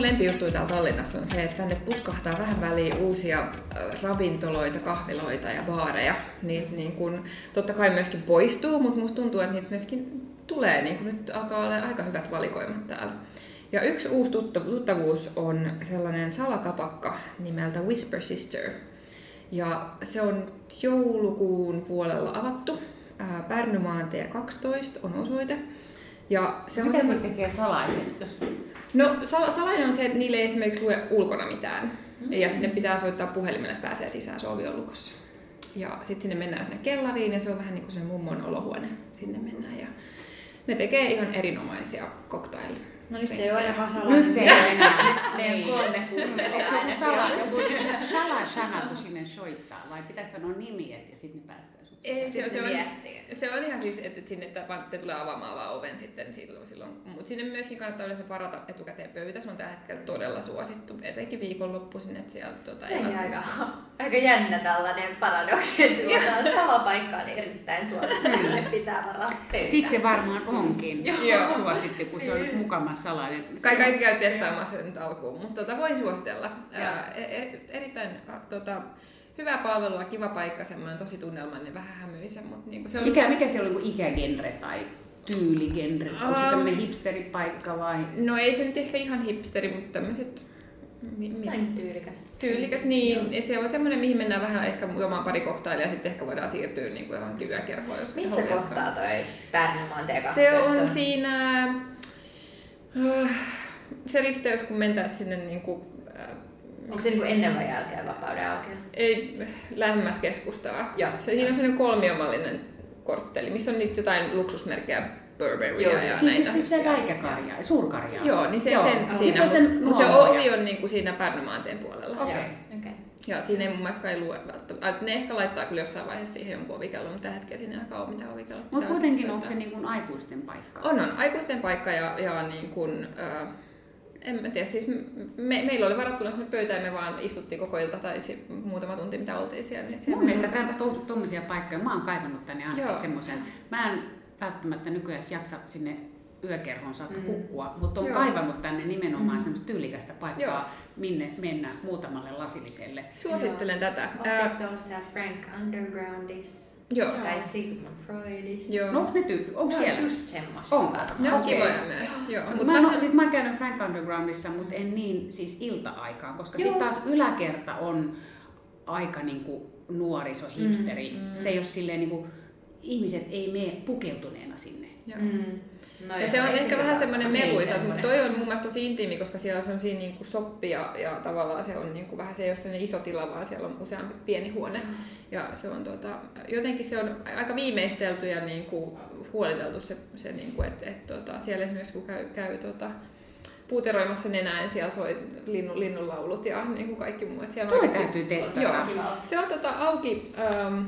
Speaker 6: Mun lempijuttuja täällä Tallinnassa on se, että tänne putkahtaa vähän väliin uusia äh, ravintoloita, kahviloita ja baareja. Niitä niin kun, totta kai myöskin poistuu, mutta musta tuntuu, että niitä myöskin tulee. Niin kun nyt alkaa olla aika hyvät valikoimat täällä. Ja yksi uusi tutta- tuttavuus on sellainen salakapakka nimeltä Whisper Sister. Ja se on joulukuun puolella avattu. Ää, Pärnymaantie 12 on osoite. Ja se on
Speaker 3: Mitä se tekee salaisen? Jos...
Speaker 6: No sal- salainen on se, että niille ei esimerkiksi lue ulkona mitään. Mm. Ja sinne pitää soittaa puhelimelle, että pääsee sisään, se ovi on lukossa. Ja sitten sinne mennään sinne kellariin ja se on vähän niin kuin se mummon olohuone. Sinne mennään ja ne tekee ihan erinomaisia cocktail.
Speaker 4: No nyt se ei ole ainakaan
Speaker 3: Nyt
Speaker 4: salainen.
Speaker 3: se ei ole enää. (laughs)
Speaker 4: Meidän
Speaker 3: Niin.
Speaker 4: kolme
Speaker 3: Onko se joku sala,
Speaker 4: kuuntelijaa.
Speaker 3: joku kun sinne soittaa? Vai pitäisi sanoa nimi, et- ja sitten ne päästään
Speaker 6: Ei, se, on- se, on, se on ihan siis, että sinne te, vaan te tulee avaamaan vaan oven sitten silloin. silloin. Mutta sinne myöskin kannattaa yleensä varata etukäteen pöytä. Se on tällä hetkellä todella suosittu, etenkin viikonloppuisin, että siellä tota, ei välttämättä-
Speaker 4: aika, aika jännä tällainen paradoksi, että sulla on sama paikka on erittäin suosittu, ne pitää varaa pöytä.
Speaker 3: Siksi se varmaan onkin
Speaker 6: Joo.
Speaker 3: suosittu, kun se on mukamas salainen.
Speaker 6: Kai kaikki käy testaamassa nyt alkuun, mutta tota, voin suositella. Ää, e- e- erittäin tota, hyvää palvelua, kiva paikka, semmoinen tosi tunnelmallinen, vähän hämyisä, mutta niinku se oli...
Speaker 3: Mikä, mikä se on niin ikägenre tai tyyligenre? Onko se
Speaker 6: Um,
Speaker 3: tämmöinen hipsteripaikka vai?
Speaker 6: No ei se nyt ehkä ihan hipsteri, mutta tämmöiset...
Speaker 4: Näin tyylikäs.
Speaker 6: tyylikäs, niin. Ja se on semmoinen, mihin mennään vähän ehkä juomaan pari koktailia ja sitten ehkä voidaan siirtyä niin kuin johonkin yökerhoon. Jos
Speaker 4: Missä kohtaa
Speaker 6: jatkaa.
Speaker 4: toi Pärnumaantie 12
Speaker 6: Se on siinä... äh, Se risteys, kun mentäisiin sinne niin kuin,
Speaker 4: Onko se niinku ennen vai jälkeen vapauden aukea?
Speaker 6: ei lähemmäs keskustaa.
Speaker 4: Joo.
Speaker 6: Se, siinä on sellainen kolmiomallinen kortteli, missä on niitä jotain luksusmerkkejä, Burberrya
Speaker 4: Joo,
Speaker 6: ja
Speaker 4: joo.
Speaker 3: Siis,
Speaker 6: näitä.
Speaker 3: siis se räikäkarja, suurkarja.
Speaker 6: Joo, niin se
Speaker 3: Joo.
Speaker 6: sen
Speaker 3: Missä
Speaker 6: siinä,
Speaker 3: on se
Speaker 6: mutta mut se ovi on niinku siinä Pärnumaanteen puolella.
Speaker 3: Okei.
Speaker 4: Joo, okei.
Speaker 6: Ja siinä ei mun mielestä kai lue välttämättä. Ne ehkä laittaa kyllä jossain vaiheessa siihen jonkun ovikellon, mutta tällä hetkellä siinä ei ole mitään ovikellon.
Speaker 3: Mutta kuitenkin onko se niin kuin aikuisten paikka?
Speaker 6: On, on. Aikuisten paikka ja, ja niin kuin, äh, en mä tiedä, siis me, meillä oli varattuna sinne pöytä ja me vaan istuttiin koko ilta tai si- muutama tunti mitä oltiin siellä. Niin siellä
Speaker 3: Mun mielestä
Speaker 6: nurkassa.
Speaker 3: tää- to- tommosia paikkoja, mä oon kaivannut tänne ainakin
Speaker 6: Joo.
Speaker 3: semmoisen. Mä en välttämättä nykyään jaksa sinne yökerhoon saakka
Speaker 4: Mm.
Speaker 3: kukkua, mutta on
Speaker 6: Joo.
Speaker 3: kaivannut tänne nimenomaan
Speaker 4: Mm.
Speaker 3: semmoista tyylikästä paikkaa,
Speaker 6: Joo.
Speaker 3: minne mennä muutamalle lasilliselle.
Speaker 6: Suosittelen tätä.
Speaker 4: Oletteko te ollut siellä Frank Undergroundissa?
Speaker 6: Joo.
Speaker 4: Tai Sigmund Freudissa?
Speaker 6: Joo.
Speaker 3: No onko ne tyy- onko siellä?
Speaker 4: on just
Speaker 3: Onko?
Speaker 4: varmaan.
Speaker 6: Ne on
Speaker 3: Okei.
Speaker 6: kivoja myös. Joo.
Speaker 3: Mut
Speaker 6: Mut
Speaker 3: mä, oo- sit mä oon käynyt Frank Undergroundissa, mutta en niin siis ilta-aikaan, koska sitten taas yläkerta on aika niinku nuoriso, hipsteri.
Speaker 4: Mm, mm.
Speaker 3: Se ei ole silleen niinku, ihmiset ei mene pukeutuneena sinne.
Speaker 6: Joo.
Speaker 4: Mm. No
Speaker 6: Ja se on ehkä vähän semmoinen
Speaker 4: ei
Speaker 6: meluisa, mutta toi on mun mielestä tosi intiimi, koska siellä on semmoisia niin kuin soppia ja tavallaan se on niin kuin vähän se ei ole sellainen iso tila, vaan siellä on useampi pieni huone.
Speaker 4: Mm.
Speaker 6: Ja se on tota, jotenkin se on aika viimeistelty ja niin kuin huoliteltu se, se niin kuin, että et, tota, siellä esimerkiksi kun käy, käy tota, puuteroimassa nenää, niin siellä soi linnun, linnunlaulut ja niin kuin kaikki muu. Et siellä
Speaker 3: Toi
Speaker 6: oikeasti-
Speaker 3: täytyy testata.
Speaker 6: Joo. Se on tota, auki ähm,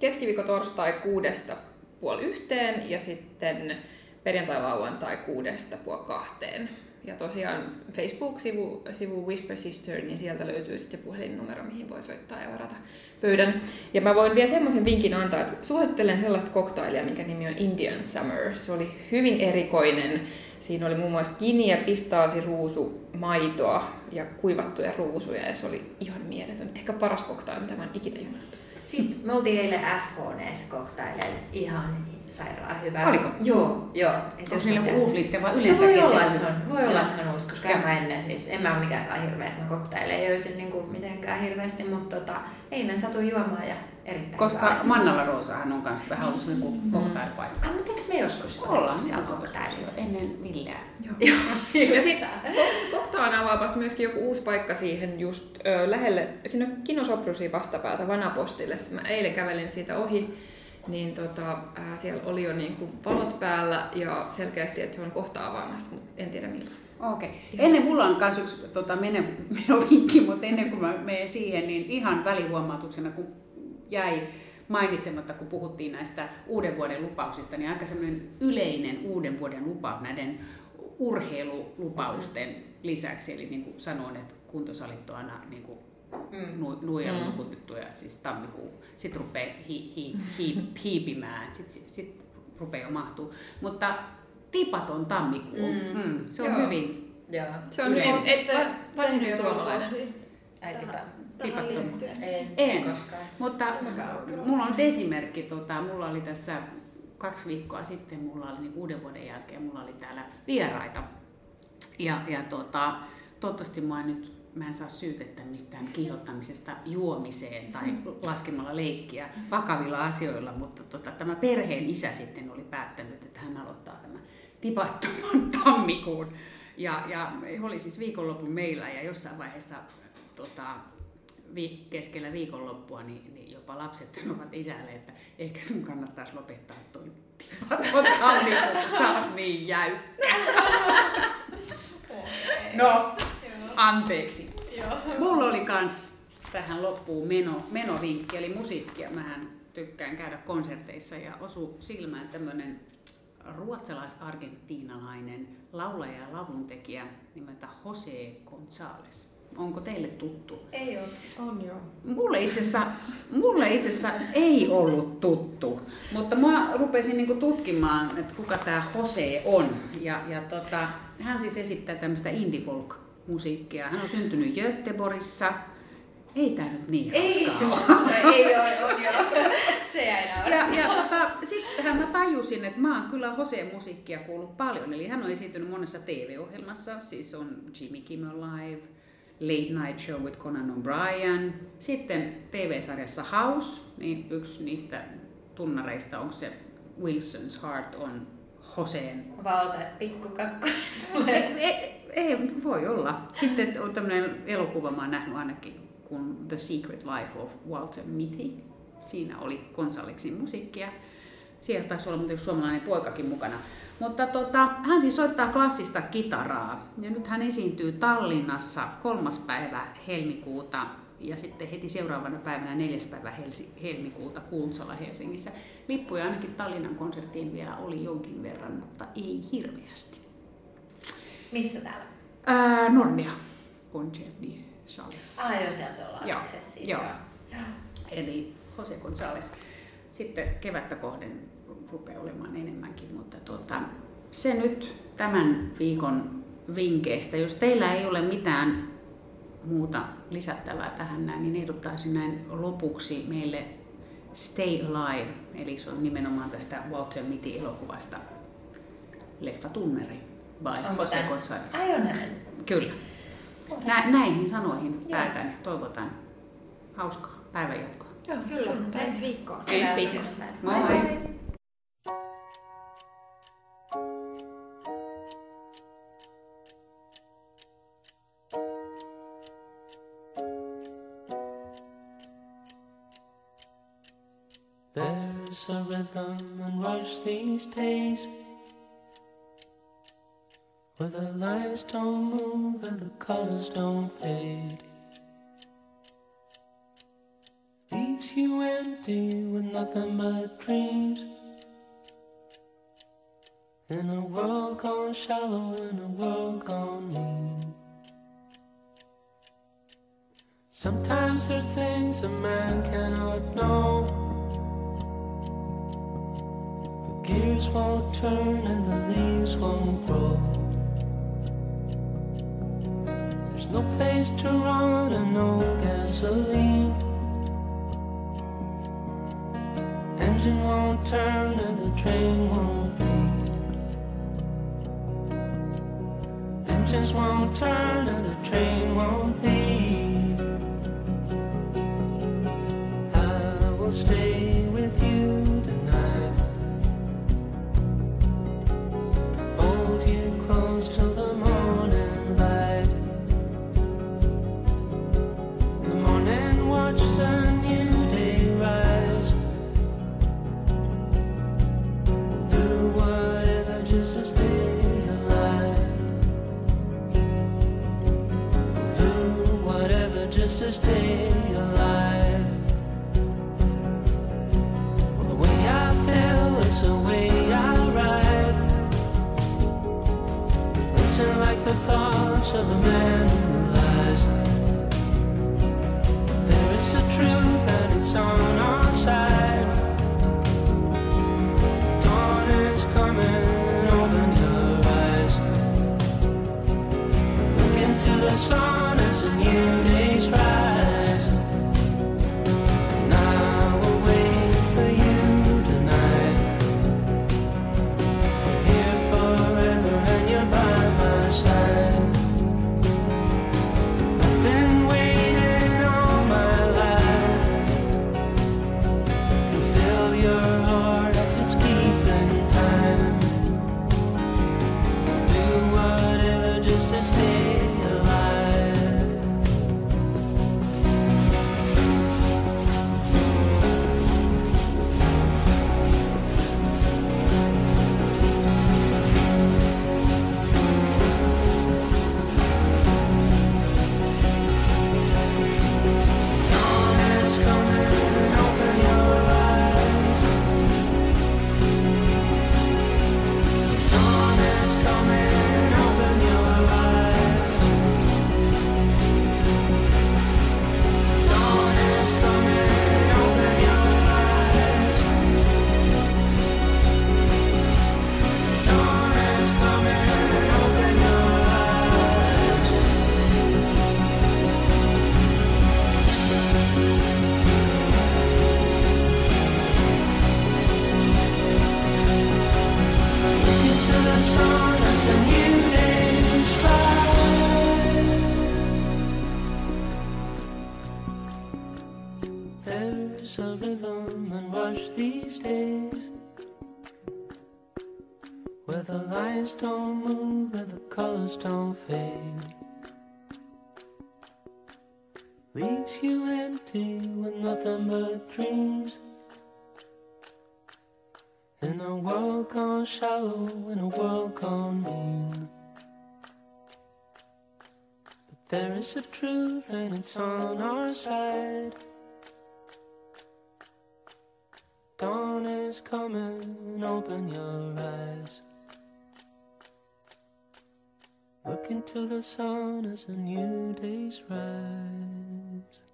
Speaker 6: keskiviikko torstai kuudesta puoli yhteen ja sitten perjantai lauantai kuudesta puoli kahteen. Ja tosiaan Facebook-sivu sivu Whisper Sister, niin sieltä löytyy sitten se puhelinnumero, mihin voi soittaa ja varata pöydän. Ja mä voin vielä semmoisen vinkin antaa, että suosittelen sellaista koktailia, minkä nimi on Indian Summer. Se oli hyvin erikoinen. Siinä oli muun muassa kiniä, pistaasi, ruusu, maitoa ja kuivattuja ruusuja ja se oli ihan mieletön. Ehkä paras koktaili, mitä mä oon ikinä juonut.
Speaker 4: Sitten me oltiin eilen F-huoneessa koktaileilla ihan sairaan hyvä.
Speaker 3: Oliko?
Speaker 4: Joo, joo. Et
Speaker 3: Onko
Speaker 4: jos
Speaker 3: niillä uusi liste vai
Speaker 4: No
Speaker 3: yleensä?
Speaker 4: voi olla, että se on, voi olla, että se on uusi, koska en
Speaker 3: Joo.
Speaker 4: mä ennen siis, en mä ole mikään saa hirveä, että mä koktailen joisin niin kuin mitenkään hirveästi, mutta tota, eilen satuin juomaan ja erittäin
Speaker 3: Koska
Speaker 4: hyvä.
Speaker 3: Mannalla Roosahan on kanssa vähän ollut semmoinen kuin cocktailpaikka.
Speaker 4: Ah, mutta eikö me joskus otettu
Speaker 3: siellä
Speaker 4: koktailia?
Speaker 3: ennen Villeä.
Speaker 4: Joo, (laughs) (laughs)
Speaker 6: Ja sitten kohta on avaamassa myöskin joku uusi paikka siihen just ö, lähelle, siinä on Kinosoprusi vastapäätä Vanapostille. Mä eilen kävelin siitä ohi, niin tota, ää, siellä oli jo niinku valot päällä ja selkeästi, että se on kohta avaamassa, mutta en tiedä milloin.
Speaker 3: Okei. Ennen mulla on myös yksi tota, (laughs) menovinkki, mutta ennen kuin mä menen siihen, niin ihan välihuomautuksena, kun jäi mainitsematta, kun puhuttiin näistä uuden vuoden lupauksista, niin aika semmoinen yleinen uuden vuoden lupaus näiden urheilulupausten lisäksi. Eli niin kuin sanoin, että kuntosalit on aina niin kuin
Speaker 4: Mm.
Speaker 3: nu- nuijalla
Speaker 6: Mm.
Speaker 3: nukutettu ja siis tammikuu. Sitten rupeaa hi, hi, hi, hiipimään, sitten sit, sit rupeaa jo mahtuu. Mutta tipaton tammikuu,
Speaker 4: Mm.
Speaker 3: mm. se on
Speaker 6: Joo.
Speaker 3: hyvin
Speaker 7: Joo.
Speaker 6: Se on hyvin, et, va- varsin hyvin
Speaker 5: Tehnyt
Speaker 6: suomalainen.
Speaker 5: lupauksia
Speaker 7: Äitipä.
Speaker 5: Tähän liittyen.
Speaker 7: Ei,
Speaker 3: En.
Speaker 7: koskaan.
Speaker 3: Mutta mulla on esimerkki, tota, mulla oli tässä kaksi viikkoa sitten, mulla oli niin uuden vuoden jälkeen, mulla oli täällä vieraita. Ja, ja tota, toivottavasti mua nyt, mä en saa syytettä mistään kiihottamisesta juomiseen tai (laughs) laskemalla leikkiä vakavilla asioilla, mutta tota, tämä perheen isä sitten oli päättänyt, että hän aloittaa tämän tipattoman (laughs) tammikuun. Ja, ja he oli siis viikonlopun meillä ja jossain vaiheessa tota, keskellä viikonloppua, niin, niin jopa lapset (laughs) sanovat isälle, että ehkä sun kannattaisi lopettaa toi tipaton tammikuun, kun sä oot niin jäykkä. No, anteeksi. Mulla oli kans tähän loppuun meno, menovinkki, eli musiikkia. Mähän tykkään käydä konserteissa ja osu silmään tämmönen ruotsalais-argentiinalainen laulaja ja lauluntekijä nimeltä Jose González. Onko teille tuttu?
Speaker 7: Ei ole.
Speaker 5: On joo.
Speaker 3: Mulle itse asiassa, mulle itse asiassa ei ollut tuttu, mutta mä rupesin niinku tutkimaan, että kuka tämä Jose on. Ja, ja tota, hän siis esittää tämmöistä indie folk musiikkia. Hän on syntynyt Göteborgissa. Ei tää nyt niin
Speaker 4: Ei,
Speaker 3: ole. (laughs)
Speaker 4: ei ole, on joo. Se jäi nauraa.
Speaker 3: Ja, ja tota, sittenhän mä tajusin, että mä oon kyllä Joseen musiikkia kuullut paljon. Eli hän on esiintynyt monessa TV-ohjelmassa, siis on Jimmy Kimmel Live, Late Night Show with Conan O'Brien. Sitten TV-sarjassa House, niin yksi niistä tunnareista on se Wilson's Heart on Joseen
Speaker 4: Valta, pikkukakku. (laughs)
Speaker 3: ei, ei, voi olla. Sitten on tämmöinen elokuva, mä oon nähnyt ainakin, kun The Secret Life of Walter Mitty. Siinä oli Gonzaleksin musiikkia. Siellä taisi olla muuten suomalainen poikakin mukana. Mutta tota, hän siis soittaa klassista kitaraa. Ja nyt hän esiintyy Tallinnassa kolmas päivä helmikuuta ja sitten heti seuraavana päivänä neljäs päivä Helsi, helmikuuta Kuultsalla Helsingissä. Lippuja ainakin Tallinnan konserttiin vielä oli jonkin verran, mutta ei hirveästi.
Speaker 4: Missä täällä?
Speaker 3: Ää, Nordia Concerti Salissa.
Speaker 4: Ah, joo, siellä se ollaan
Speaker 3: Joo,
Speaker 4: siis.
Speaker 3: joo. Eli Jose González. Sitten kevättä kohden rupeaa olemaan enemmänkin, mutta tuota, se nyt tämän viikon vinkkeistä. Jos teillä ei ole mitään muuta lisättävää tähän näin, niin ehdottaisin näin lopuksi meille Stay Alive, eli se on nimenomaan tästä Walter Mitty-elokuvasta Leffatunneri by
Speaker 4: Onko
Speaker 3: Jose
Speaker 4: on hänen.
Speaker 3: Kyllä. Nä, näihin sanoihin
Speaker 4: Joo.
Speaker 3: päätän toivotan hauskaa päivänjatkoa.
Speaker 5: Joo, kyllä. Ensi viikkoon.
Speaker 3: Ensi viikkoon. Moi
Speaker 4: Moi
Speaker 3: moi.
Speaker 13: A rhythm and rush these days. Where the lights don't move and the colors don't fade. Leaves you empty with nothing but dreams. In a world gone shallow, in a world gone mean. Sometimes there's things a man cannot know gears won't turn and the leaves won't grow. There's no place to run and no gasoline. Engine won't turn and the train won't leave. Engines won't turn and the train won't leave. I will stay of a man There's a rhythm and rush these days where the lines don't move and the colors don't fade. Leaves you empty with nothing but dreams. In a world gone shallow, in a world gone mean. But there is a truth and it's on our side. Dawn is coming, open your eyes. Look into the sun as a new day's rise.